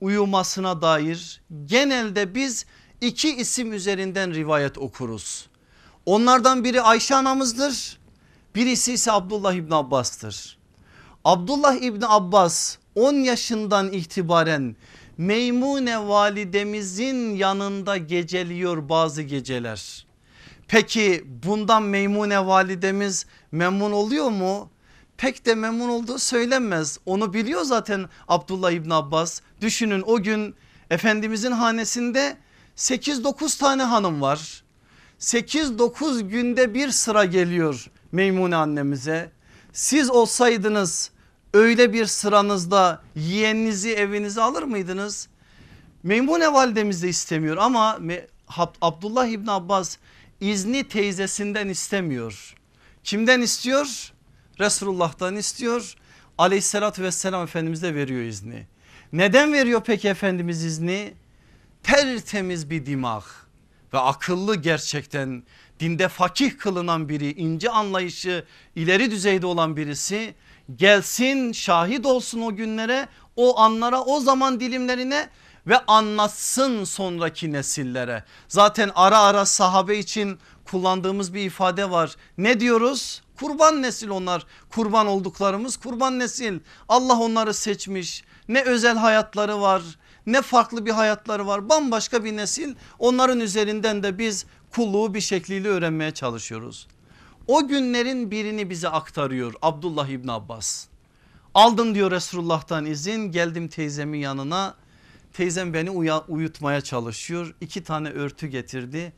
uyumasına dair genelde biz iki isim üzerinden rivayet okuruz. Onlardan biri Ayşe anamızdır. Birisi ise Abdullah İbni Abbas'tır. Abdullah İbni Abbas 10 yaşından itibaren Meymune validemizin yanında geceliyor bazı geceler. Peki bundan Meymune validemiz memnun oluyor mu? Pek de memnun olduğu söylenmez. Onu biliyor zaten Abdullah İbni Abbas. Düşünün o gün Efendimizin hanesinde 8-9 tane hanım var. 8-9 günde bir sıra geliyor Meymune annemize. Siz olsaydınız öyle bir sıranızda yeğeninizi evinize alır mıydınız? Meymune validemiz de istemiyor ama Abdullah İbni Abbas izni teyzesinden istemiyor. Kimden istiyor? Resulullah'tan istiyor. Aleyhissalatü vesselam Efendimiz de veriyor izni. Neden veriyor peki Efendimiz izni? Tertemiz bir dimağ ve akıllı gerçekten dinde fakih kılınan biri ince anlayışı ileri düzeyde olan birisi gelsin şahit olsun o günlere o anlara o zaman dilimlerine ve anlatsın sonraki nesillere. Zaten ara ara sahabe için kullandığımız bir ifade var. Ne diyoruz? Kurban nesil onlar. Kurban olduklarımız kurban nesil. Allah onları seçmiş. Ne özel hayatları var ne farklı bir hayatları var bambaşka bir nesil onların üzerinden de biz kulluğu bir şekliyle öğrenmeye çalışıyoruz. O günlerin birini bize aktarıyor Abdullah İbni Abbas. Aldım diyor Resulullah'tan izin geldim teyzemin yanına. Teyzem beni uyutmaya çalışıyor. İki tane örtü getirdi.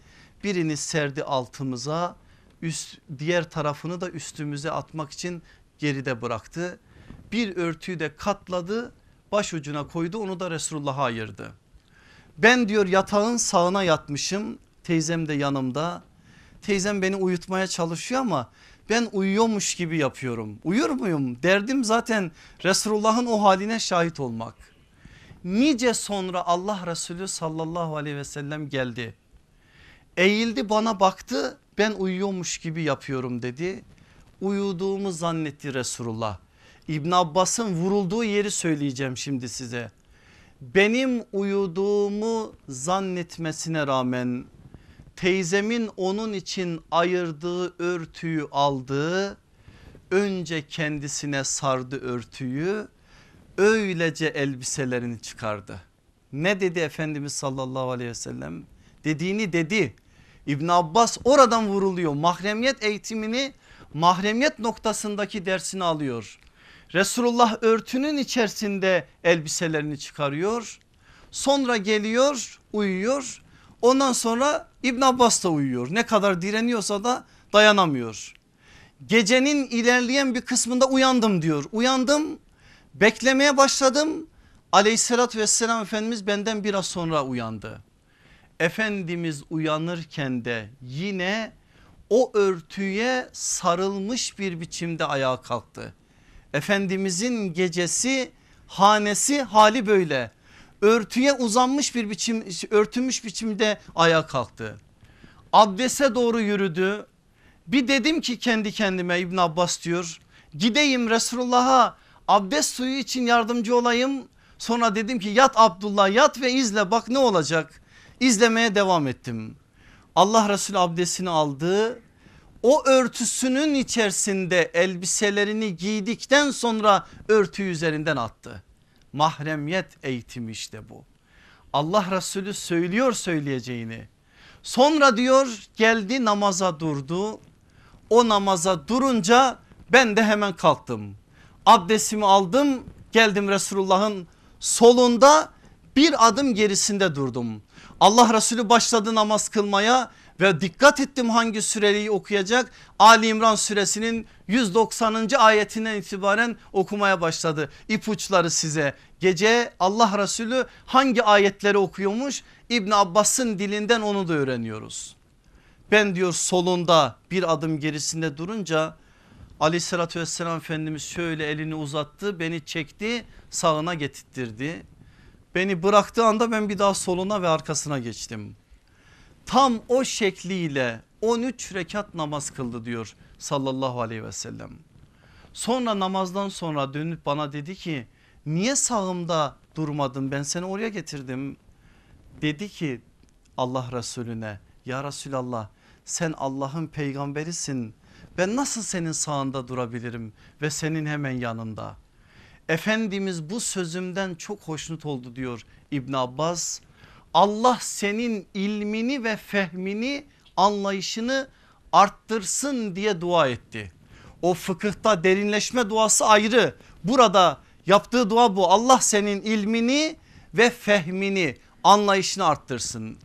Birini serdi altımıza üst, diğer tarafını da üstümüze atmak için geride bıraktı. bir örtüyü de katladı başucuna koydu onu da Resulullah'a ayırdı. Ben diyor yatağın sağına yatmışım teyzem de yanımda. Teyzem beni uyutmaya çalışıyor ama ben uyuyormuş gibi yapıyorum. Uyur muyum? Derdim zaten Resulullah'ın o haline şahit olmak. Nice sonra Allah Resulü sallallahu aleyhi ve sellem geldi. Eğildi bana baktı ben uyuyormuş gibi yapıyorum dedi. Uyuduğumu zannetti Resulullah. İbn Abbas'ın vurulduğu yeri söyleyeceğim şimdi size. Benim uyuduğumu zannetmesine rağmen teyzemin onun için ayırdığı örtüyü aldı. Önce kendisine sardı örtüyü. Öylece elbiselerini çıkardı. Ne dedi Efendimiz sallallahu aleyhi ve sellem? Dediğini dedi. İbn Abbas oradan vuruluyor. Mahremiyet eğitimini mahremiyet noktasındaki dersini alıyor. Resulullah örtünün içerisinde elbiselerini çıkarıyor. Sonra geliyor uyuyor. Ondan sonra İbn Abbas da uyuyor. Ne kadar direniyorsa da dayanamıyor. Gecenin ilerleyen bir kısmında uyandım diyor. Uyandım beklemeye başladım. Aleyhissalatü vesselam Efendimiz benden biraz sonra uyandı. Efendimiz uyanırken de yine o örtüye sarılmış bir biçimde ayağa kalktı. Efendimizin gecesi hanesi hali böyle. Örtüye uzanmış bir biçim örtülmüş biçimde ayağa kalktı. Abdese doğru yürüdü. Bir dedim ki kendi kendime İbn Abbas diyor gideyim Resulullah'a abdest suyu için yardımcı olayım. Sonra dedim ki yat Abdullah yat ve izle bak ne olacak. İzlemeye devam ettim. Allah Resulü abdestini aldı o örtüsünün içerisinde elbiselerini giydikten sonra örtü üzerinden attı. Mahremiyet eğitimi işte bu. Allah Resulü söylüyor söyleyeceğini. Sonra diyor geldi namaza durdu. O namaza durunca ben de hemen kalktım. Abdestimi aldım geldim Resulullah'ın solunda bir adım gerisinde durdum. Allah Resulü başladı namaz kılmaya ve dikkat ettim hangi süreyi okuyacak. Ali İmran suresinin 190. ayetinden itibaren okumaya başladı. İpuçları size gece Allah Resulü hangi ayetleri okuyormuş İbn Abbas'ın dilinden onu da öğreniyoruz. Ben diyor solunda bir adım gerisinde durunca aleyhissalatü vesselam Efendimiz şöyle elini uzattı beni çekti sağına getirttirdi. Beni bıraktığı anda ben bir daha soluna ve arkasına geçtim. Tam o şekliyle 13 rekat namaz kıldı diyor sallallahu aleyhi ve sellem. Sonra namazdan sonra dönüp bana dedi ki niye sağımda durmadın ben seni oraya getirdim. Dedi ki Allah Resulüne ya Resulallah sen Allah'ın peygamberisin ben nasıl senin sağında durabilirim ve senin hemen yanında. Efendimiz bu sözümden çok hoşnut oldu diyor İbn Abbas. Allah senin ilmini ve fehmini anlayışını arttırsın diye dua etti. O fıkıhta derinleşme duası ayrı. Burada yaptığı dua bu. Allah senin ilmini ve fehmini anlayışını arttırsın.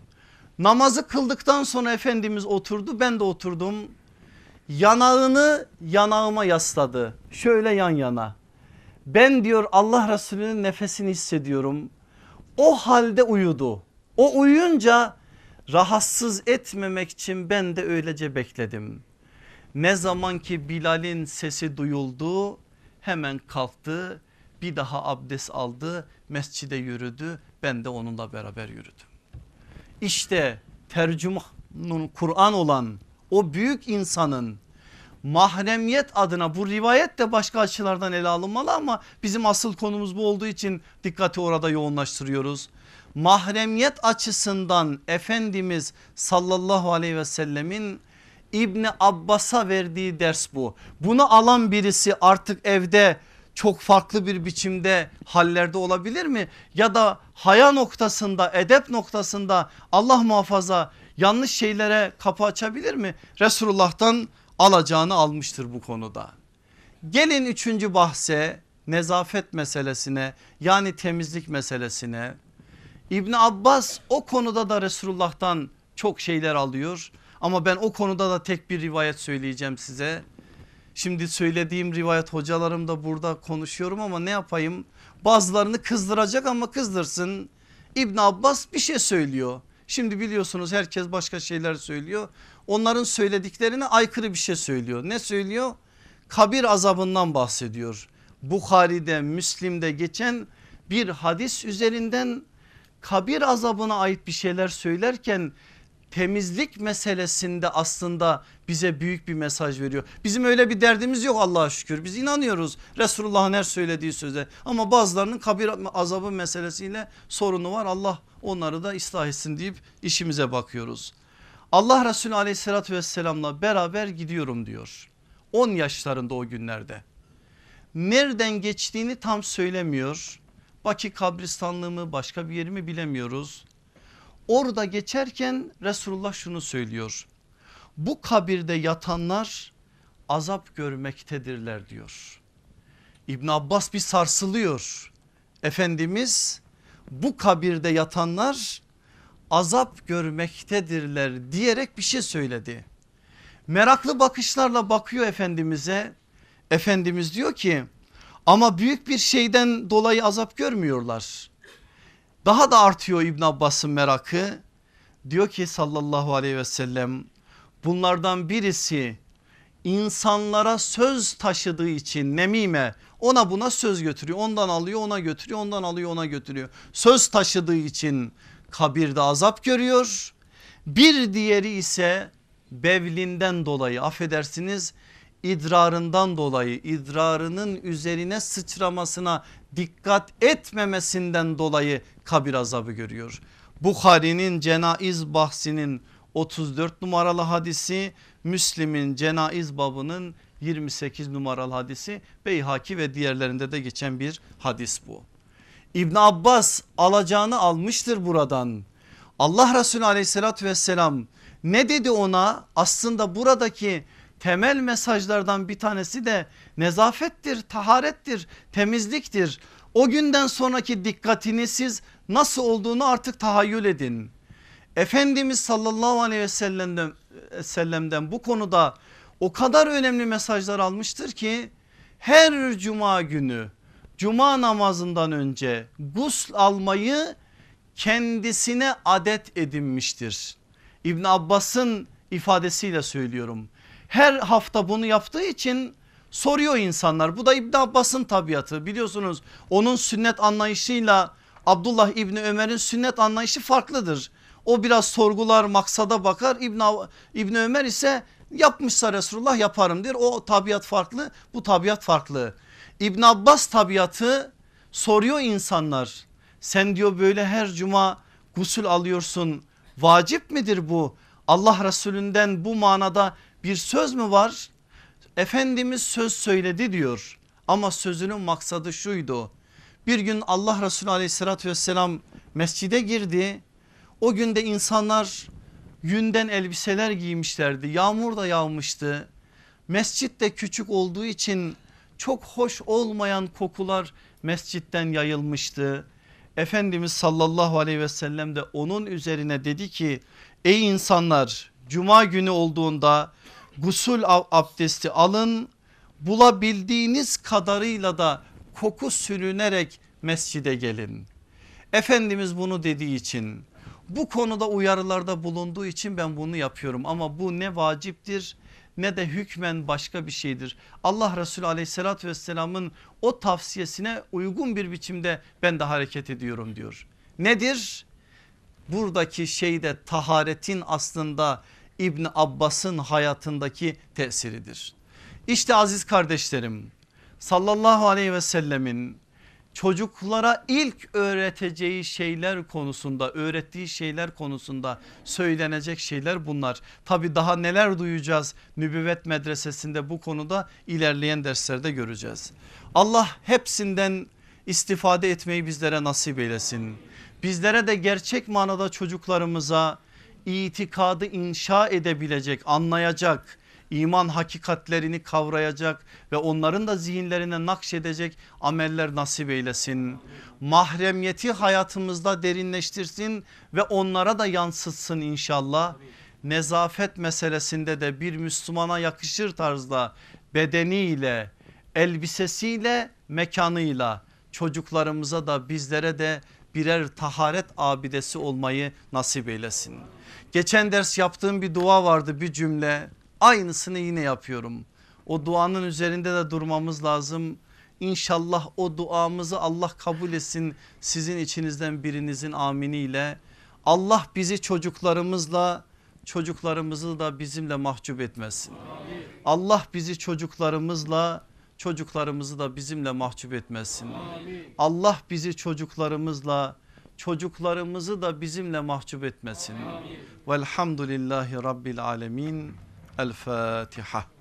Namazı kıldıktan sonra Efendimiz oturdu ben de oturdum. Yanağını yanağıma yasladı. Şöyle yan yana. Ben diyor Allah Resulü'nün nefesini hissediyorum. O halde uyudu. O uyuyunca rahatsız etmemek için ben de öylece bekledim. Ne zaman ki Bilal'in sesi duyuldu hemen kalktı bir daha abdest aldı mescide yürüdü ben de onunla beraber yürüdüm. İşte tercümanın Kur'an olan o büyük insanın mahremiyet adına bu rivayet de başka açılardan ele alınmalı ama bizim asıl konumuz bu olduğu için dikkati orada yoğunlaştırıyoruz. Mahremiyet açısından Efendimiz sallallahu aleyhi ve sellemin İbni Abbas'a verdiği ders bu. Bunu alan birisi artık evde çok farklı bir biçimde hallerde olabilir mi? Ya da haya noktasında edep noktasında Allah muhafaza yanlış şeylere kapı açabilir mi? Resulullah'tan alacağını almıştır bu konuda. Gelin üçüncü bahse nezafet meselesine yani temizlik meselesine. İbni Abbas o konuda da Resulullah'tan çok şeyler alıyor. Ama ben o konuda da tek bir rivayet söyleyeceğim size. Şimdi söylediğim rivayet hocalarım da burada konuşuyorum ama ne yapayım? Bazılarını kızdıracak ama kızdırsın. İbn Abbas bir şey söylüyor. Şimdi biliyorsunuz herkes başka şeyler söylüyor. Onların söylediklerine aykırı bir şey söylüyor. Ne söylüyor? Kabir azabından bahsediyor. Bukhari'de Müslim'de geçen bir hadis üzerinden kabir azabına ait bir şeyler söylerken temizlik meselesinde aslında bize büyük bir mesaj veriyor. Bizim öyle bir derdimiz yok Allah'a şükür. Biz inanıyoruz Resulullah'ın her söylediği söze ama bazılarının kabir azabı meselesiyle sorunu var. Allah onları da ıslah etsin deyip işimize bakıyoruz. Allah Resulü aleyhissalatü vesselamla beraber gidiyorum diyor. 10 yaşlarında o günlerde. Nereden geçtiğini tam söylemiyor. Baki kabristanlığı mı başka bir yeri mi bilemiyoruz. Orada geçerken Resulullah şunu söylüyor. Bu kabirde yatanlar azap görmektedirler diyor. İbn Abbas bir sarsılıyor. Efendimiz bu kabirde yatanlar azap görmektedirler diyerek bir şey söyledi. Meraklı bakışlarla bakıyor Efendimiz'e. Efendimiz diyor ki ama büyük bir şeyden dolayı azap görmüyorlar. Daha da artıyor İbn Abbas'ın merakı. Diyor ki sallallahu aleyhi ve sellem bunlardan birisi insanlara söz taşıdığı için nemime ona buna söz götürüyor. Ondan alıyor ona götürüyor ondan alıyor ona götürüyor. Söz taşıdığı için kabirde azap görüyor. Bir diğeri ise bevlinden dolayı affedersiniz idrarından dolayı idrarının üzerine sıçramasına dikkat etmemesinden dolayı kabir azabı görüyor. Bukhari'nin cenaiz bahsinin 34 numaralı hadisi Müslim'in cenaiz babının 28 numaralı hadisi Beyhaki ve diğerlerinde de geçen bir hadis bu. İbn Abbas alacağını almıştır buradan. Allah Resulü aleyhissalatü vesselam ne dedi ona aslında buradaki temel mesajlardan bir tanesi de nezafettir, taharettir, temizliktir. O günden sonraki dikkatini siz nasıl olduğunu artık tahayyül edin. Efendimiz sallallahu aleyhi ve sellem'den, sellem'den bu konuda o kadar önemli mesajlar almıştır ki her cuma günü cuma namazından önce gusl almayı kendisine adet edinmiştir. İbn Abbas'ın ifadesiyle söylüyorum. Her hafta bunu yaptığı için soruyor insanlar. Bu da İbn Abbas'ın tabiatı biliyorsunuz. Onun sünnet anlayışıyla Abdullah İbni Ömer'in sünnet anlayışı farklıdır. O biraz sorgular maksada bakar İbn, İbni Ömer ise yapmışsa Resulullah yaparım der. O tabiat farklı bu tabiat farklı. İbn Abbas tabiatı soruyor insanlar. Sen diyor böyle her cuma gusül alıyorsun vacip midir bu? Allah Resulünden bu manada bir söz mü var? Efendimiz söz söyledi diyor ama sözünün maksadı şuydu. Bir gün Allah Resulü aleyhissalatü vesselam mescide girdi. O günde insanlar yünden elbiseler giymişlerdi. Yağmur da yağmıştı. Mescit de küçük olduğu için çok hoş olmayan kokular mescitten yayılmıştı. Efendimiz sallallahu aleyhi ve sellem de onun üzerine dedi ki ey insanlar cuma günü olduğunda gusül abdesti alın bulabildiğiniz kadarıyla da koku sürünerek mescide gelin. Efendimiz bunu dediği için bu konuda uyarılarda bulunduğu için ben bunu yapıyorum ama bu ne vaciptir ne de hükmen başka bir şeydir. Allah Resulü aleyhissalatü vesselamın o tavsiyesine uygun bir biçimde ben de hareket ediyorum diyor. Nedir? Buradaki şeyde taharetin aslında İbni Abbas'ın hayatındaki tesiridir. İşte aziz kardeşlerim sallallahu aleyhi ve sellemin çocuklara ilk öğreteceği şeyler konusunda öğrettiği şeyler konusunda söylenecek şeyler bunlar. Tabi daha neler duyacağız nübüvvet medresesinde bu konuda ilerleyen derslerde göreceğiz. Allah hepsinden istifade etmeyi bizlere nasip eylesin. Bizlere de gerçek manada çocuklarımıza itikadı inşa edebilecek anlayacak iman hakikatlerini kavrayacak ve onların da zihinlerine nakşedecek ameller nasip eylesin. Mahremiyeti hayatımızda derinleştirsin ve onlara da yansıtsın inşallah. Nezafet meselesinde de bir Müslümana yakışır tarzda bedeniyle, elbisesiyle, mekanıyla çocuklarımıza da bizlere de birer taharet abidesi olmayı nasip eylesin. Geçen ders yaptığım bir dua vardı bir cümle aynısını yine yapıyorum. O duanın üzerinde de durmamız lazım. İnşallah o duamızı Allah kabul etsin sizin içinizden birinizin aminiyle. Allah bizi çocuklarımızla çocuklarımızı da bizimle mahcup etmesin. Allah bizi çocuklarımızla çocuklarımızı da bizimle mahcup etmesin. Allah bizi çocuklarımızla çocuklarımızı da bizimle mahcup etmesin. Velhamdülillahi Rabbil Alemin. El Fatiha.